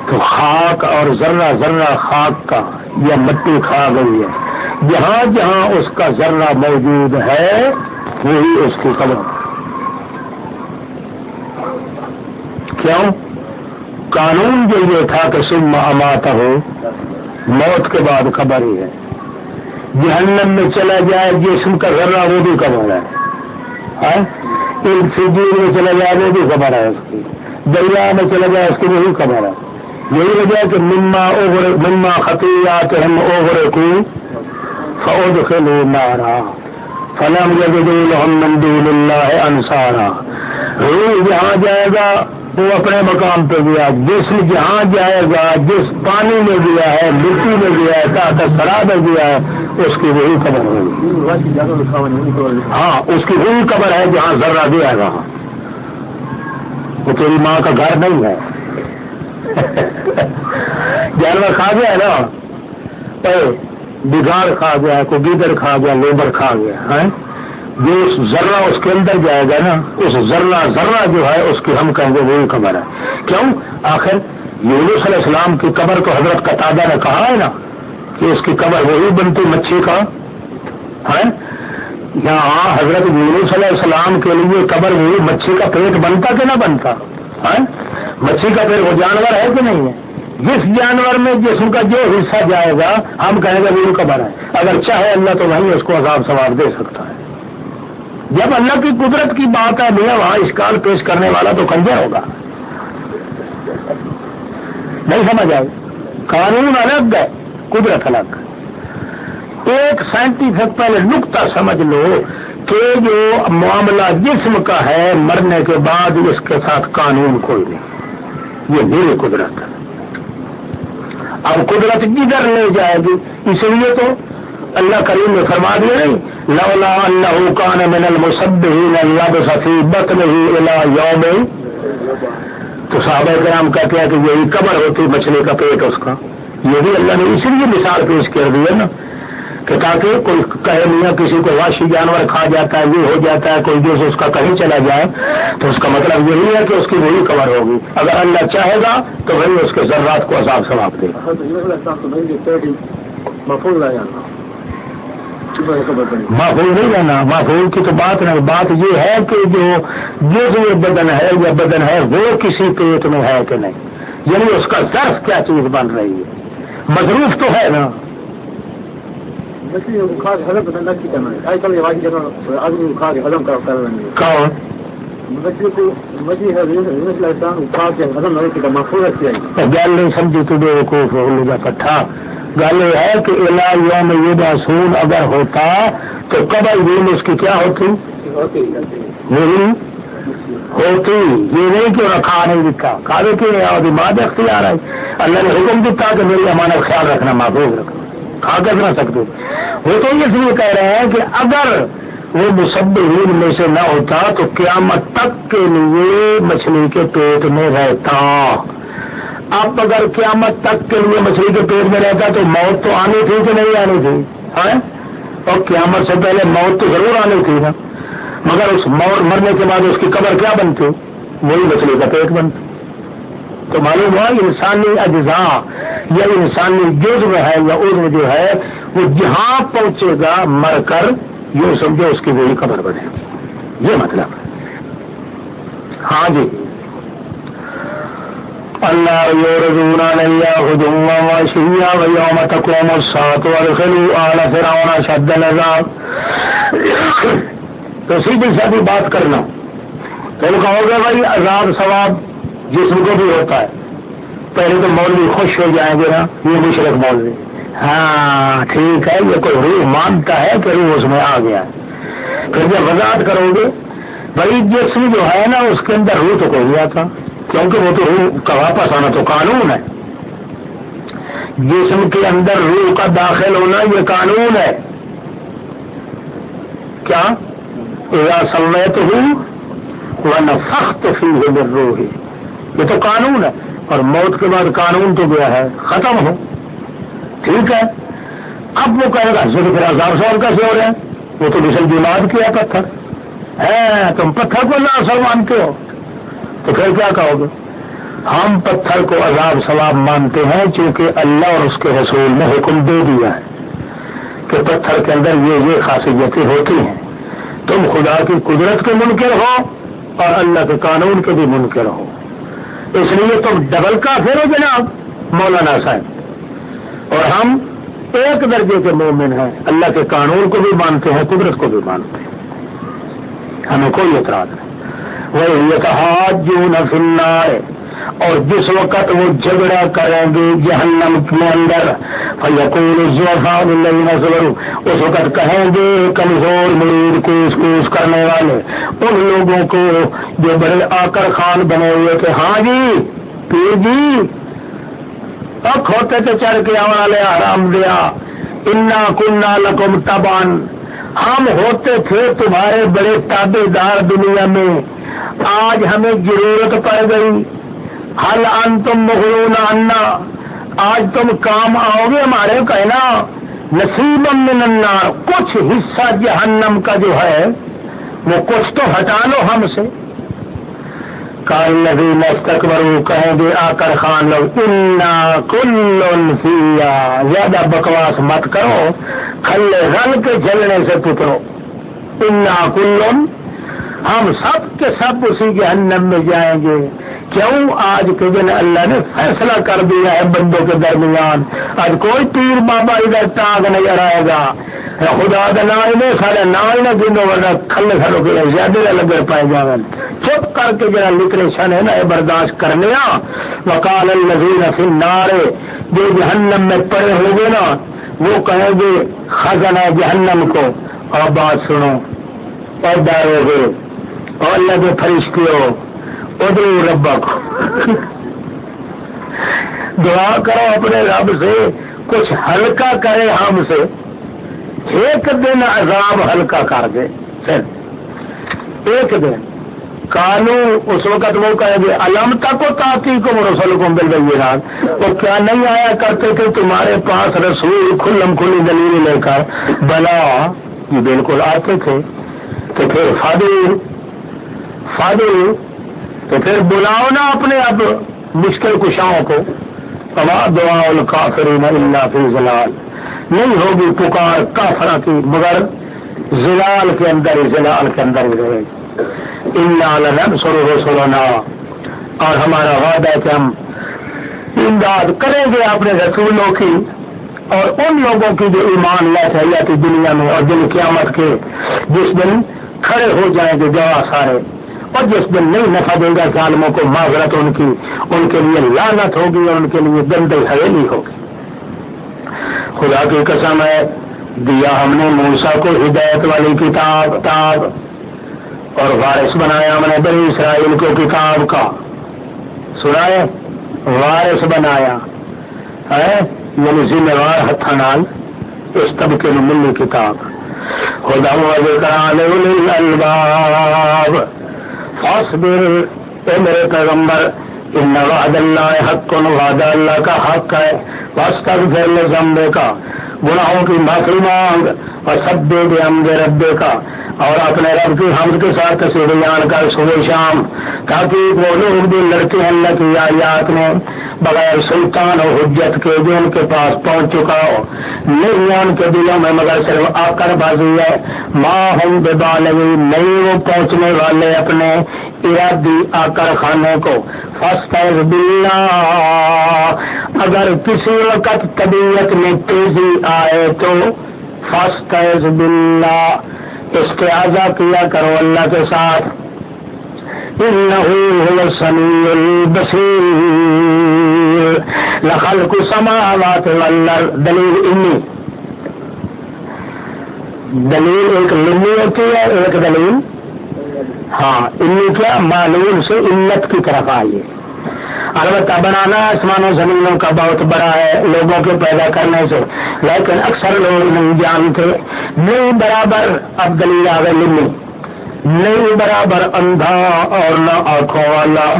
تو خاک اور ذرہ ذرہ خاک کا یا مٹی کھا گئی ہے۔ جہاں جہاں اس کا ذرہ موجود ہے، وہی اس کی قبر کیوں؟ قانون جو یہ تھا کہ سم اماتا ہو موت کے بعد خبر ہی ہے۔ جہنم میں چلا جائے، جسم کا ذرہ وہ بھی خبر ہے۔ ہاں؟ سجیر میں چلا جائے، وہ بھی خبر ہے اس کی۔ دریا میں چلا جائے اس کی وہی خبر ہے یہی وجہ ہے کہ مما اوغر مما خطیات ہم اوغر کو فوج خلو نارا۔ فلم من دون اللہ انصارا روح جہاں جائے گا، وہ اپنے مقام پہ گیا۔ جسم جہاں جائے گا، جس پانی میں گیا ہے، مٹی میں گیا ہے، تحت سرا میں گیا ہے، اس کی وہی قبر ہوگی ہاں اس کی وہی قبر ہے جہاں ذرہ گیا گا وہ تیری ماں کا گھر نہیں ہے۔ جانور کھا گیا ہے نا۔ بگاڑ کھا گیا کوئی گیدر کھا گیا لیبر کھا گیا ہے۔ جو اس ذرہ اس کے اندر جائے گا نا، اس ذرہ ذرہ جو ہے، اس کی ہم کہیں گے وہی قبر ہے۔ کیوں؟ آخر یونس علیہ السلام کی قبر کو حضرت قطع نے کہا ہے نا کہ اس کی قبر وہی بنتی مچھی کا، ہے؟ یہاں حضرت یونس علیہ السلام کے لیے قبر وہی مچھی کا پیٹ بنتا کہ نہ بنتا؟ ہاں؟ مچھی کا پیٹ وہ جانور ہے کہ نہیں ہے؟ جس جانور میں جسم کا جو حصہ جائے گا، ہم کہیں گے وہی قبر ہے۔ اگر چاہے اللہ تو وہیں اس کو عذاب ثواب دے سکتا ہے۔ جب اللہ کی قدرت کی بات ہے بھیا وہاں اسکال پیش کرنے والا تو کنجر ہوگا۔ نہیں سمجھ آئے قانون الگ ہے، قدرت الگ۔ ایک سائنٹیفک پہلے نقطہ سمجھ لو کہ جو معاملہ جسم کا ہے، مرنے کے بعد اس کے ساتھ قانون کوئی نہیں۔ یہ میری قدرت ہے۔ اب قدرت کدھر لے جائے گی؟ اس لیے تو اللہ کریم نے فرما دیا نہیں، لولا اللہ کان من المصبحین اللہ صفی بت نہیں الا یوم۔ تو صحابہ کرام کہتے ہیں کہ یہی قبر ہوتی مچھلی کا پیٹ اس کا۔ یہ بھی اللہ نے اسی لیے مثال پیش کر دی ہے نا۔ کہ تاکہ کوئی کہے میاں کسی کو واشی جانور کھا جاتا ہے یہ ہو جاتا ہے کوئی جیسے اس کا کہیں چلا جائے تو اس کا مطلب یہی ہے کہ اس کی وہی کور ہوگی۔ اگر اللہ چاہے گا تو وہی اس کے ذرات کو عذاب ثواب دے گا۔ محفوظ نہیں رہنا محفوظ کی تو بات نہیں بات یہ ہے کہ جو جو بدن ہے یا بدن ہے وہ کسی پیٹ میں ہے کہ نہیں؟ یعنی اس کا ظرف کیا چیز بن رہی ہے؟ مصروف تو ہے نا؟ کون؟ گل نہیں سمجھی تو بے وقوف ہو کٹھا۔ گل یہ ہے کہ اگر ہوتا تو قبل دین اس کی کیا ہوتی؟ نہیں۔ ہوتی۔ یہ نہیں کہ رکھا نہیں دکھا۔ کھانے کے بعد اختیار ہے۔ اللہ نے حکم دیتا کہ میری امانت خیال رکھنا محفوظ رکھنا۔ کھا کر نہ سکتے۔ وہ تو اس لیے کہہ رہے ہیں کہ اگر وہ مصبین میں سے نہ ہوتا تو قیامت تک کے لیے مچھلی کے پیٹ میں رہتا۔ اب اگر قیامت تک کے لیے مچھلی کے پیٹ میں رہتا تو موت تو آنی تھی کہ نہیں آنی تھی؟ ہاں؟ اور قیامت سے پہلے موت تو ضرور آنی تھی نا۔ مگر اس مرنے کے بعد اس کی قبر کیا بنتی؟ وہی مچھلی کا پیٹ بنتی تو معلوم ہوا انسانی اجزاء یا انسانی جزو ہے یا عزو جو ہے، وہ جہاں پہنچے گا، مر کر یہ سمجھو اس کی وہی قبر بنے۔ یہ مطلب۔ ہاں جی۔ اللہ یورزون شیا ویوم تقوم الساعت وادخلوا آل فرعون شد العذاب تو سیدھی سادھی بات کرنا۔ تو کہو گے بھائی عذاب ثواب۔ جسم کو بھی ہوتا ہے۔ پہلے تو مولوی خوش ہو جائیں گے نا یہ مشرق مولوی۔ ہاں ٹھیک ہے، یہ کوئی روح مانتا ہے کہ روح اس میں آ گیا۔ پھر جب وضاحت کرو گے بھائی جسم جو ہے نا، اس کے اندر روح تو کوئی نہیں آتا۔ کیونکہ وہ تو روح کا واپس آنا تو قانون ہے۔ جسم کے اندر روح کا داخل ہونا یہ قانون ہے۔ کیا؟ سمیت ہوں ورنہ سخت فی ہے روح یہ تو قانون ہے۔ اور موت کے بعد قانون تو گیا ہے، ختم ہو۔ ٹھیک ہے۔ اب وہ کہے گا پھر ہزار سال کیسے ہو رہے ہیں؟ وہ تو بسل بیمار کیا پتھر۔ ہے، تم پتھر کو اللہ اثر مانتے ہو۔ تو پھر کیا کہو گے؟ ہم پتھر کو عذاب ثواب مانتے ہیں، چونکہ اللہ اور اس کے رسول نے حکم دے دیا ہے کہ پتھر کے اندر یہ یہ خاصیتیں ہوتی ہیں۔ تم خدا کی قدرت کے منکر ہو اور اللہ کے قانون کے بھی منکر ہو۔ اس لیے تم ڈبل کا پھر ہو جناب، مولانا صاحب۔ اور ہم ایک درجے کے مومن ہیں، اللہ کے قانون کو بھی مانتے ہیں، قدرت کو بھی مانتے ہیں۔ ہمیں کوئی اعتراض نہیں۔ وہ یہ کہا جو نہ اور جس وقت وہ جھگڑا کریں گے جہنم کے اندر اس وقت کہیں گے کمزور مرید کوس کوس کرنے والے، ان لوگوں کو جو بڑے آکر خان بنے ہوئے کہ ہاں جی پیر جی کھوتے تو چڑھ کے والے آرام دیا، انا کنہ لکم تبان ہم ہوتے تھے تمہارے بڑے تابے دار دنیا میں، آج ہمیں ضرورت پڑ گئی۔ حل ان تم مغرون انا آج تم کام آؤ گے ہمارے کہنا نصیب من النار۔ کچھ حصہ جہنم کا جو ہے، وہ کچھ تو ہٹا لو ہم سے۔ کال نبی مستقبر کہیں گے آ کر خان لوگ، انا کل زیادہ بکواس مت کرو۔ کھلے رن کے جلنے سے پترو انا کل ہم سب کے سب اسی جہنم میں جائیں گے۔ کیوں؟ آج کے دن اللہ نے فیصلہ کر دیا ہے بندوں کے درمیان۔ آج کوئی پیر بابا ادھر ٹانگ نظر آئے گا۔ خدا نہ سارے نہ ہی نہ گنو ورنہ کھلے کھڑو کے زیادہ نہ لگے پائے جا چپ کر کے جرا لکھنے سن ہے نا، یہ برداشت کرنے وکال النظیر فی نارے جو جہنم میں پڑے ہو گے نا، وہ کہیں گے، خزانہ جہنم کو۔ اور بات سنو، اور دارو گے۔ اور اللہ کے فرشتے ہو ادھر ربا دعا کرو اپنے رب سے، کچھ ہلکا کرے ہم سے۔ ایک دن عذاب ہلکا کر دے صرف ایک دن۔ کالو اس وقت وہ کہے گے، علم تک تاکی کو رسول کو مل رہی رات وہ کیا نہیں آیا کرتے تھے تمہارے پاس رسول کھلم کھلی دلیل لے کر، بلا، یہ بالکل آتے تھے۔ تو پھر فادل فادل تو پھر بلاؤ نا اپنے اب مشکل کشاؤں کو۔ کما دعا الکافرین اللہ فی زلال نہیں ہوگی پکار کافرا کی، مگر زلال کے اندر زلال کے اندر ہی رہے۔ گی سرو سرونا اور ہمارا وعدہ ہے کہ ہم امداد کریں گے اپنے رسولوں کی اور ان لوگوں کی جو ایمان لا چاہیے تھی دنیا میں اور دن قیامت کے جس دن کھڑے ہو جائیں گے گواہ سارے اور جس دن نہیں نفع دے گا ظالموں کو معذرت ان کی، ان کے لیے لانت ہوگی اور ان کے لیے گندے حویلی ہوگی۔ خدا کی قسم ہے، دیا ہم نے موسا کو ہدایت والی کتاب کتاب، اور وارث بنایا ہم نے بنی اسرائیل کو کتاب کا۔ سنائے؟ وارث بنایا۔ ہے یعنی ذمہ وار ہاتھ نال اس طبقے میں ملی کتاب۔ خدا الباب خاص دیر اے میرے پیغمبر ان وعد اللہ حق کو وعدہ اللہ کا حق ہے۔ واستغفر لذنبے کا گناہوں کی معافی مانگ، اور سب دے دے ہم دے ربے کا اور اپنے رب کی حمد کے ساتھ تصویر جان کر صبح شام، تاکہ وہ لوگ بھی لڑکے اللہ کی آیات میں، بغیر سلطان اور حجت کے جو ان کے پاس پہنچ چکا ہو۔ نہیں ان کے دلوں میں مگر صرف آ کر بازی ہے۔ ماں ہم بے بالغی نہیں وہ پہنچنے والے اپنے ارادی آ کر خانے کو۔ فس فسٹ بلا اگر کسی وقت طبیعت میں تیزی آئے تو فسٹ بلا استعاذہ کیا کرو اللہ کے ساتھ۔ السمیع البصیر۔ لخلق السماوات والارض۔ دلیل انی دلیل ایک لمی ہوتی ہے، ایک دلیل۔ ہاں انی کیا؟ معلوم سے علت کی طرف آئیے۔ البتہ بنانا آسمان و زمینوں کا بہت بڑا ہے، لوگوں کے پیدا کرنے سے۔ لیکن اکثر لوگ نہیں جانتے، نہیں برابر اب دلیل آگے لمبی نہیں برابر اندھا اور نہ آنکھوں والا۔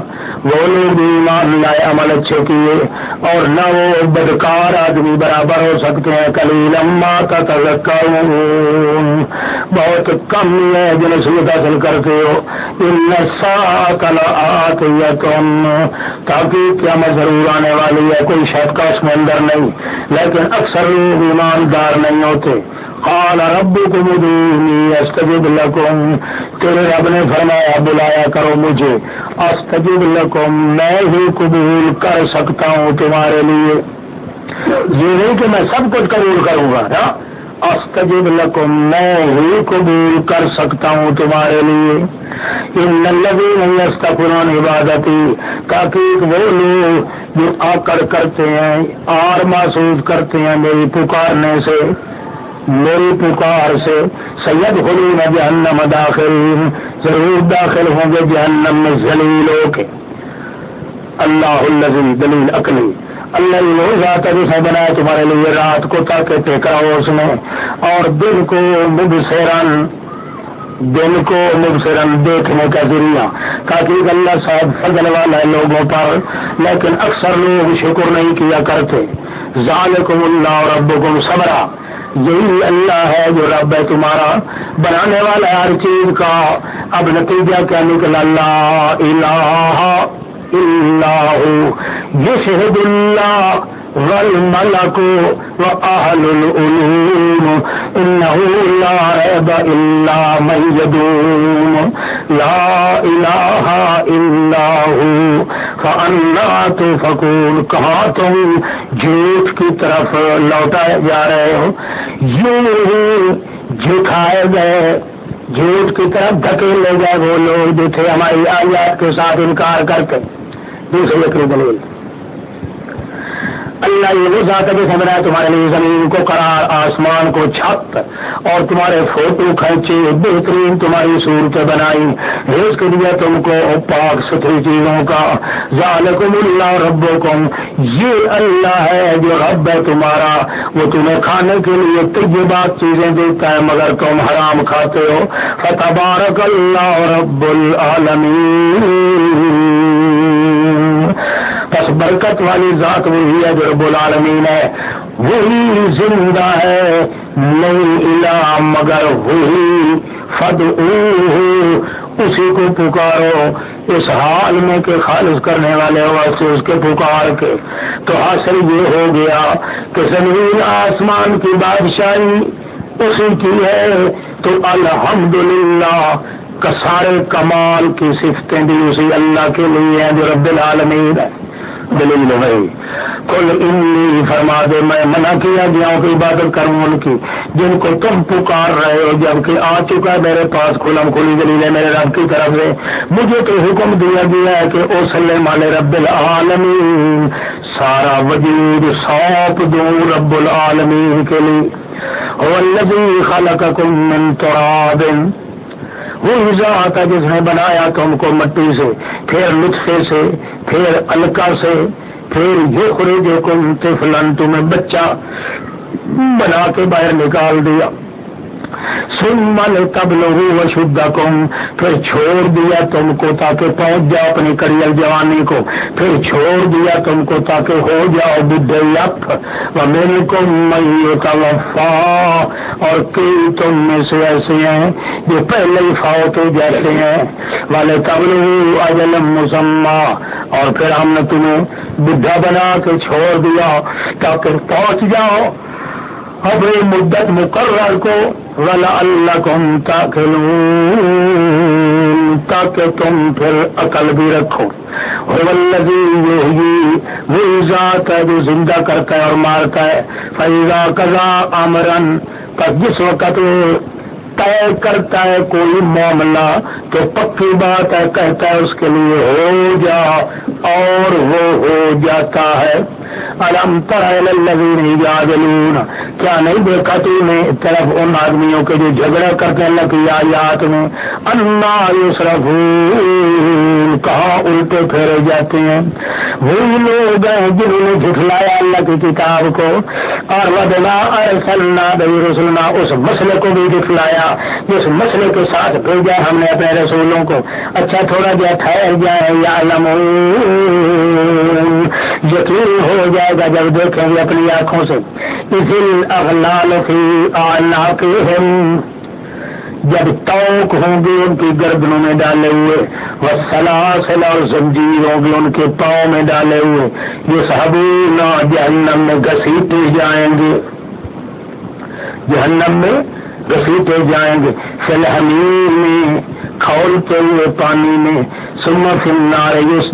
وہ لوگ ایمان لائے، عمل اچھے کیے، اور نہ وہ بدکار آدمی برابر ہو سکتے ہیں۔ کلی لمبا کا بہت کم ہے جن سے حاصل کرتے ہو۔ ان کل تاکہ کیا میں ضرور آنے والی ہے، کوئی شک کا اس میں اندر نہیں۔ لیکن اکثر لوگ ایماندار نہیں ہوتے۔ قال ربكم ادعوني استجب لكم. تیرے رب نے فرمایا، بلایا کرو مجھے۔ استجب لكم میں ہی قبول کر سکتا ہوں تمہارے لیے۔ یہ نہیں کہ میں سب کچھ قبول کروں گا، نا۔ استجب لكم میں ہی قبول کر سکتا ہوں تمہارے لیے۔ ان الذين يستكبرون عبادتي تاکہ وہ لوگ جو آ کر کرتے ہیں اور محسوس کرتے ہیں میری پکارنے سے۔ میری پکار سے سید خلون جہنم داخل ضرور داخل ہوں گے جہنم میں ذلیل ہو کے۔ اللہ الزی دلیل اکلی اللہ وہ ذات جسے بنایا تمہارے لیے رات کو تاکہ ٹیکا ہو اس نے اور دل کو مبصرن دن کو مبصرن دیکھنے کا ذریعہ، تاکہ اللہ صاحب فضل والا ہے لوگوں پر، لیکن اکثر لوگ شکر نہیں کیا کرتے۔ ذالکم اللہ ربکم صبرہ یہی اللہ ہے جو رب ہے تمہارا۔ بنانے والا ہر چیز کا اب نتیجہ کیا نکلا؟ اللہ الہ اللہ یہ شہد اللہ۔ والملك وأهل العلوم إنه لا ريب إلا من يدوم. لا إله إلا هو. فأنا تفكون کہاں تم جھوٹ کی طرف لوٹائے جا رہے ہو؟ یوں ہی جھکائے گئے. جھوٹ کی طرف دھکیلے گئے وہ لوگ جو تھے ہماری آیات کے ساتھ انکار کر کے دوسرے کی دلیل اللہ یہ وہ ذات ہے جیسے بنایا تمہارے لیے زمین کو قرار، آسمان کو چھت اور تمہارے فوٹو کھینچے، بہترین تمہاری صورتیں بنائی۔ رزق دیا تم کو پاک ستھری چیزوں کا۔ ذالکم اللہ ربکم۔ یہ اللہ ہے جو رب ہے تمہارا۔ وہ تمہیں کھانے کے لیے طیبات چیزیں دیتا ہے، مگر تم حرام کھاتے ہو۔ فتبارک اللہ رب العالمین۔ بس برکت والی ذات وہی ہے جو رب العالمین ہے۔ وہی زندہ ہے، نہیں الا مگر وہی فد اسی کو پکارو۔ اس حال میں کہ خالص کرنے والے ہو سے اس کے پکار کے۔ تو حاصل یہ ہو گیا کہ زمین آسمان کی بادشاہی اسی کی ہے۔ تو الحمدللہ کا سارے کمال کی صفتیں بھی اسی اللہ کے لیے ہیں جو رب العالمین ہے دلیل بھائی کل انی فرما دے، میں منع کیا گیا ہوں کہ عبادت کروں ان کی، جن کو تم پکار رہے ہو جبکہ آ چکا ہے میرے پاس، کھلم کھلی دلیل ہے میرے رب کی طرف سے۔ مجھے تو حکم دیا گیا ہے کہ او سلم علیہ رب العالمین، سارا وجود سونپ دوں رب العالمین کے لیے۔ والذی خلقکم من تراب۔ وہی ذات ہے جس نے بنایا تم کو مٹی سے، پھر لطفے سے، پھر الکا سے، پھر یہ خریدے کو تفلن تمہیں بچہ بنا کے باہر نکال دیا۔ سمن تب لہو و شدھ پھر چھوڑ دیا تم کو تاکہ پہنچ جاؤ اپنی کریل جوانی کو، پھر چھوڑ دیا تم کو تاکہ ہو جاؤ بدھ یق و مل کو مئی کا وفا اور کئی تم میں سے ایسے ہیں جو پہلے ہی فوت ہو جاتے ہیں۔ والے تب لہو اجلم مسمہ اور پھر ہم نے تمہیں بڈھا بنا کے چھوڑ دیا تاکہ پہنچ جاؤ۔ قبر مدت مقرر کو ولا اللہ کم تاکہ تم پھر عقل بھی رکھو۔ وہی ذات ہے جو زندہ کرتا ہے اور مارتا ہے۔ فیضا کزا امرن جس وقت طے کرتا ہے کوئی معاملہ تو پکی بات ہے، کہتا ہے اس کے لیے ہو جا اور وہ ہو جاتا ہے۔ الم کیا نہیں دیکھا تو نے طرف ان آدمیوں کے جو جھگڑا کرتے اللہ کی آیات میں؟ انا یوسرف کہاں الٹے پھیرے جاتے ہیں؟ وہی لوگ ہیں جنہوں نے جھٹلایا اللہ کی کتاب کو۔ اور ودنا ارسلنا بھائی رسلنا، اس مسئلے کو بھی جھٹلایا۔ جس مسئلے کے ساتھ بھیجا ہم نے اپنے رسولوں کو۔ اچھا تھوڑا جا ٹھہر جائے یا علم، یقین ہو جائے گا جب دیکھیں گے اپنی آنکھوں سے۔ اغلال فی اعناقہم جب توک ہوں گے ان کی گردنوں میں ڈالے ہوئے وہ سلاسل اور زنجیر ہوں گے ان کے پاؤں میں ڈالے ہوئے۔ یہ صحابی جہنم میں گھسیٹے جائیں گے۔ جہنم میں گھسیٹے جائیں گے۔ فلحمین میں کھولتے ہوئے پانی میں سما فنار یس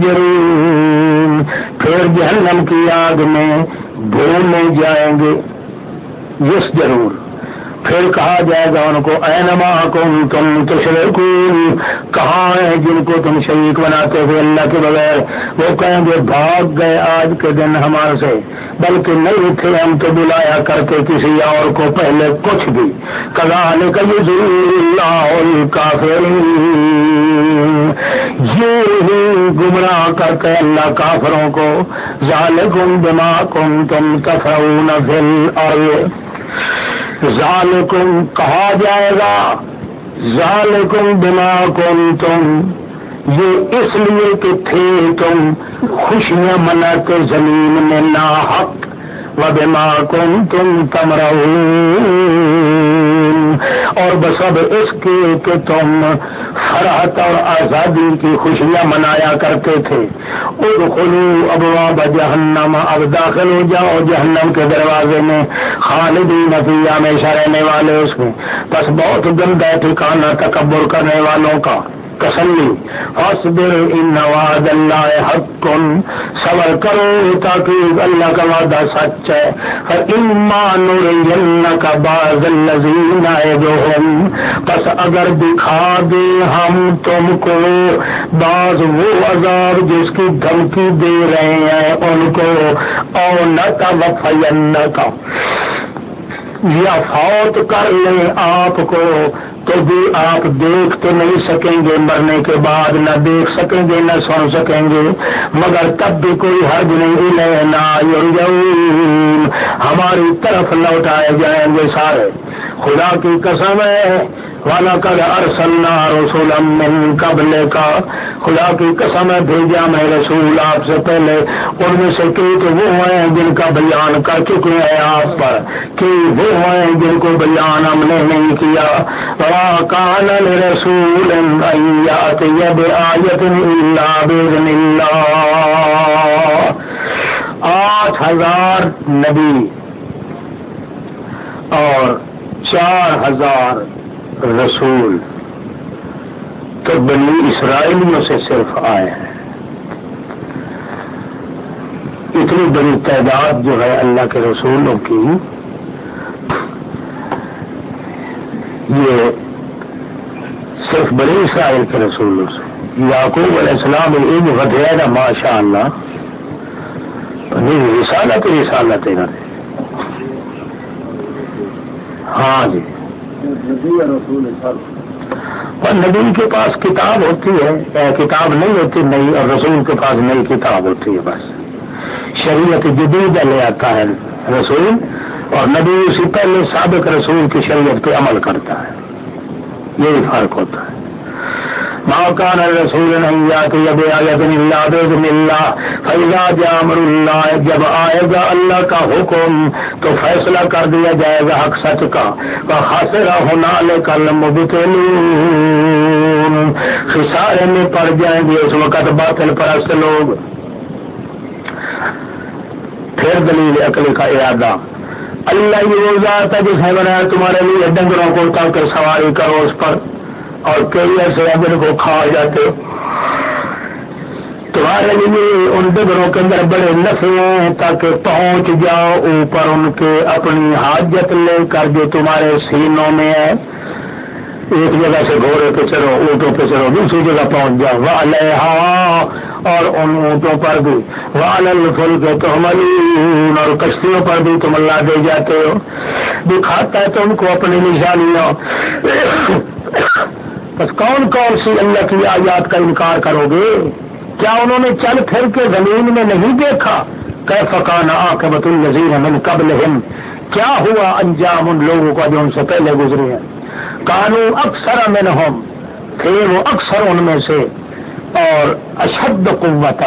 پھر جہنم کی آگ میں بھولنے جائیں گے۔ یس ضرور پھر کہا جائے گا ان کو، اے نما کم تم تشرک کہاں ہے جن کو تم شریک بناتے تھے اللہ کے بغیر؟ وہ کہیں گے، بھاگ گئے آج کے دن ہمارے سے بلکہ نہیں تھے ہم تو بلایا کرتے کسی اور کو پہلے کچھ بھی۔ کلال کافر یہ گمراہ کر کے اللہ کافروں کو ظالکم بما کم تم کفرون فل اور ظالکم کہا جائے گا ظالکم بنا کم تم یہ اس لیے کہ تھے تم خوشیاں منا کے زمین میں نا حق و بما کم تم کم اور بسب اس کے کہ تم فرحت اور آزادی کی خوشیاں منایا کرتے تھے۔ ادخلو ابواب جہنم، اب داخل ہو جاؤ جہنم کے دروازے میں۔ خالدین نفیہ ہمیشہ رہنے والے اس میں۔ بس بہت گندا ٹھکانا تکبر کرنے والوں کا۔ تسلی. اصبر ان وعد اللہ حق صبر کرو تاکہ اللہ کا وعدہ سچ ہے. ایمان کا باز الذین نائبہم پس اگر دکھا دے ہم تم کو، بعض وہ عذاب جس کی دھمکی دے رہے ہیں ان کو. او نہ کا یا فوت کر لیں آپ کو تو بھی آپ دیکھ تو نہیں سکیں گے، مرنے کے بعد نہ دیکھ سکیں گے، نہ سن سکیں گے۔ مگر تب بھی کوئی حرج نہیں لینا ہماری طرف لوٹائے جائیں گے سارے۔ خدا کی قسم ہے والا کل ارسلنا رسول من قبل کا خدا کی قسم ہے بھیجا میں رسول آپ سے پہلے۔ ان میں سے کئی تو وہ ہیں جن کا بیان کر چکے ہیں آپ پر کہ وہ ہیں جن کو بیان ہم نے نہیں کیا۔ کان رسول آیت اللہ بزن اللہ آٹھ ہزار نبی اور چار ہزار رسول تو بنی اسرائیلیوں سے صرف آئے ہیں۔ اتنی بڑی تعداد جو ہے اللہ کے رسولوں کی، یہ صرف بنی اسرائیل کے رسولوں سے۔ یعقوب علیہ السلام علم ودیا ماشاء اللہ رسالت رسالت ہے ہاں جی۔ اور نبی کے پاس کتاب ہوتی ہے کتاب نہیں ہوتی، نئی، اور رسول کے پاس نئی کتاب ہوتی ہے بس۔ شریعت جدید لے آتا ہے رسول، اور نبی اسی پہلے سابق رسول کی شریعت پہ عمل کرتا ہے۔ یہی فرق ہوتا ہے۔ ماکان رسول نہیں آتی اب اللہ بزن اللہ فیضا جامر اللہ جب آئے گا اللہ کا حکم تو فیصلہ کر دیا جائے گا حق سچ کا۔ خاصرا ہونا لے کل خسارے میں پڑ جائیں گے، اس وقت باطل پرست لوگ۔ پھر دلیل عقل کا ارادہ۔ اللہ یہ وہ ذات ہے جس نے بنایا تمہارے لیے ڈنگروں کو تاکہ سواری کرو اس پر۔ اور کئی ایسے اگر کو کھا جاتے تمہارے لیے ان ڈبروں کے اندر بڑے نفے تک تاکہ پہنچ جاؤ اوپر ان کے اپنی حاجت لے کر جو تمہارے سینوں میں ہے۔ ایک جگہ سے گھوڑے پہ چلو اونٹوں پہ چلو دوسری جگہ پہنچ جاؤ وہ اور ان اونٹوں پر بھی۔ فل کے تو اور کشتیوں پر بھی تم اللہ دے جاتے ہو۔ دکھاتا ہے تو ان کو اپنی نشانیاں۔ بس کون کون سی اللہ کی آیات کا انکار کرو گے؟ کیا انہوں نے چل پھر کے زمین میں نہیں دیکھا؟ کہ فکانا آ کے بت النظیر من قبل کیا ہوا انجام ان لوگوں کا جو ان سے پہلے گزرے ہیں؟ کانو اکثر امن تھے وہ اکثر ان میں سے، اور اشد قوت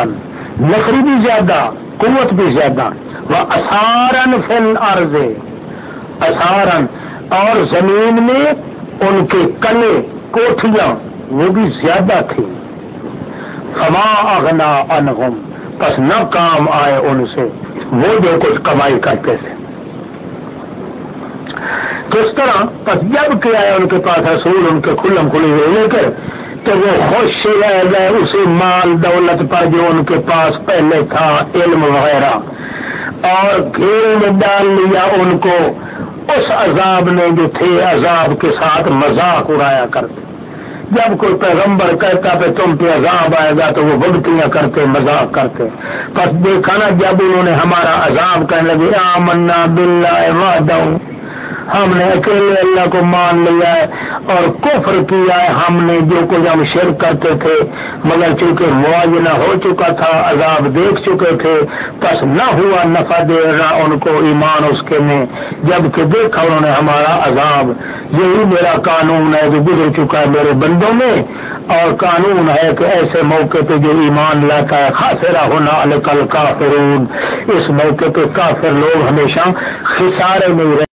نفری بھی زیادہ، قوت بھی زیادہ وہ اسارن فل عرض اسارن، اور زمین میں ان کے کلے کوٹیاں وہ بھی زیادہ تھی فما اغنا انہم بس نہ کام آئے ان سے، وہ جو کچھ کمائی کرتے تھے۔ کس طرح بس جب کیا ہے ان کے پاس رسول ان کے کھلم کھلی ہوئے لے کر، تو وہ خوش رہ گئے، اسی مال دولت پر جو ان کے پاس پہلے تھا، علم وغیرہ۔ اور گھیر میں ڈال لیا ان کو، اس عذاب نے جو تھے، عذاب کے ساتھ مذاق اڑایا کرتے۔ جب کوئی پیغمبر کہتا پہ تم پہ عذاب آئے گا، تو وہ بگتیاں کرتے، مذاق کرتے۔ بس دیکھا نا، جب انہوں نے ہمارا عذاب کہنے لگے، آمنا بلّہ ہم نے اکیلے اللہ کو مان لیا ہے اور کفر کیا ہے۔ ہم نے جو کچھ ہم شرک کرتے تھے، مگر چونکہ موازنہ ہو چکا تھا، عذاب دیکھ چکے تھے بس نہ ہوا نفع دے، نہ ان کو ایمان اس کے میں۔ جبکہ دیکھا انہوں نے ہمارا عذاب۔ یہی میرا قانون ہے جو گزر چکا ہے میرے بندوں میں۔ اور قانون ہے کہ ایسے موقع پہ جو ایمان لاتا ہے خاصرا ہونا الکل کافرون اس موقع پہ کافر لوگ ہمیشہ خسارے میں رہے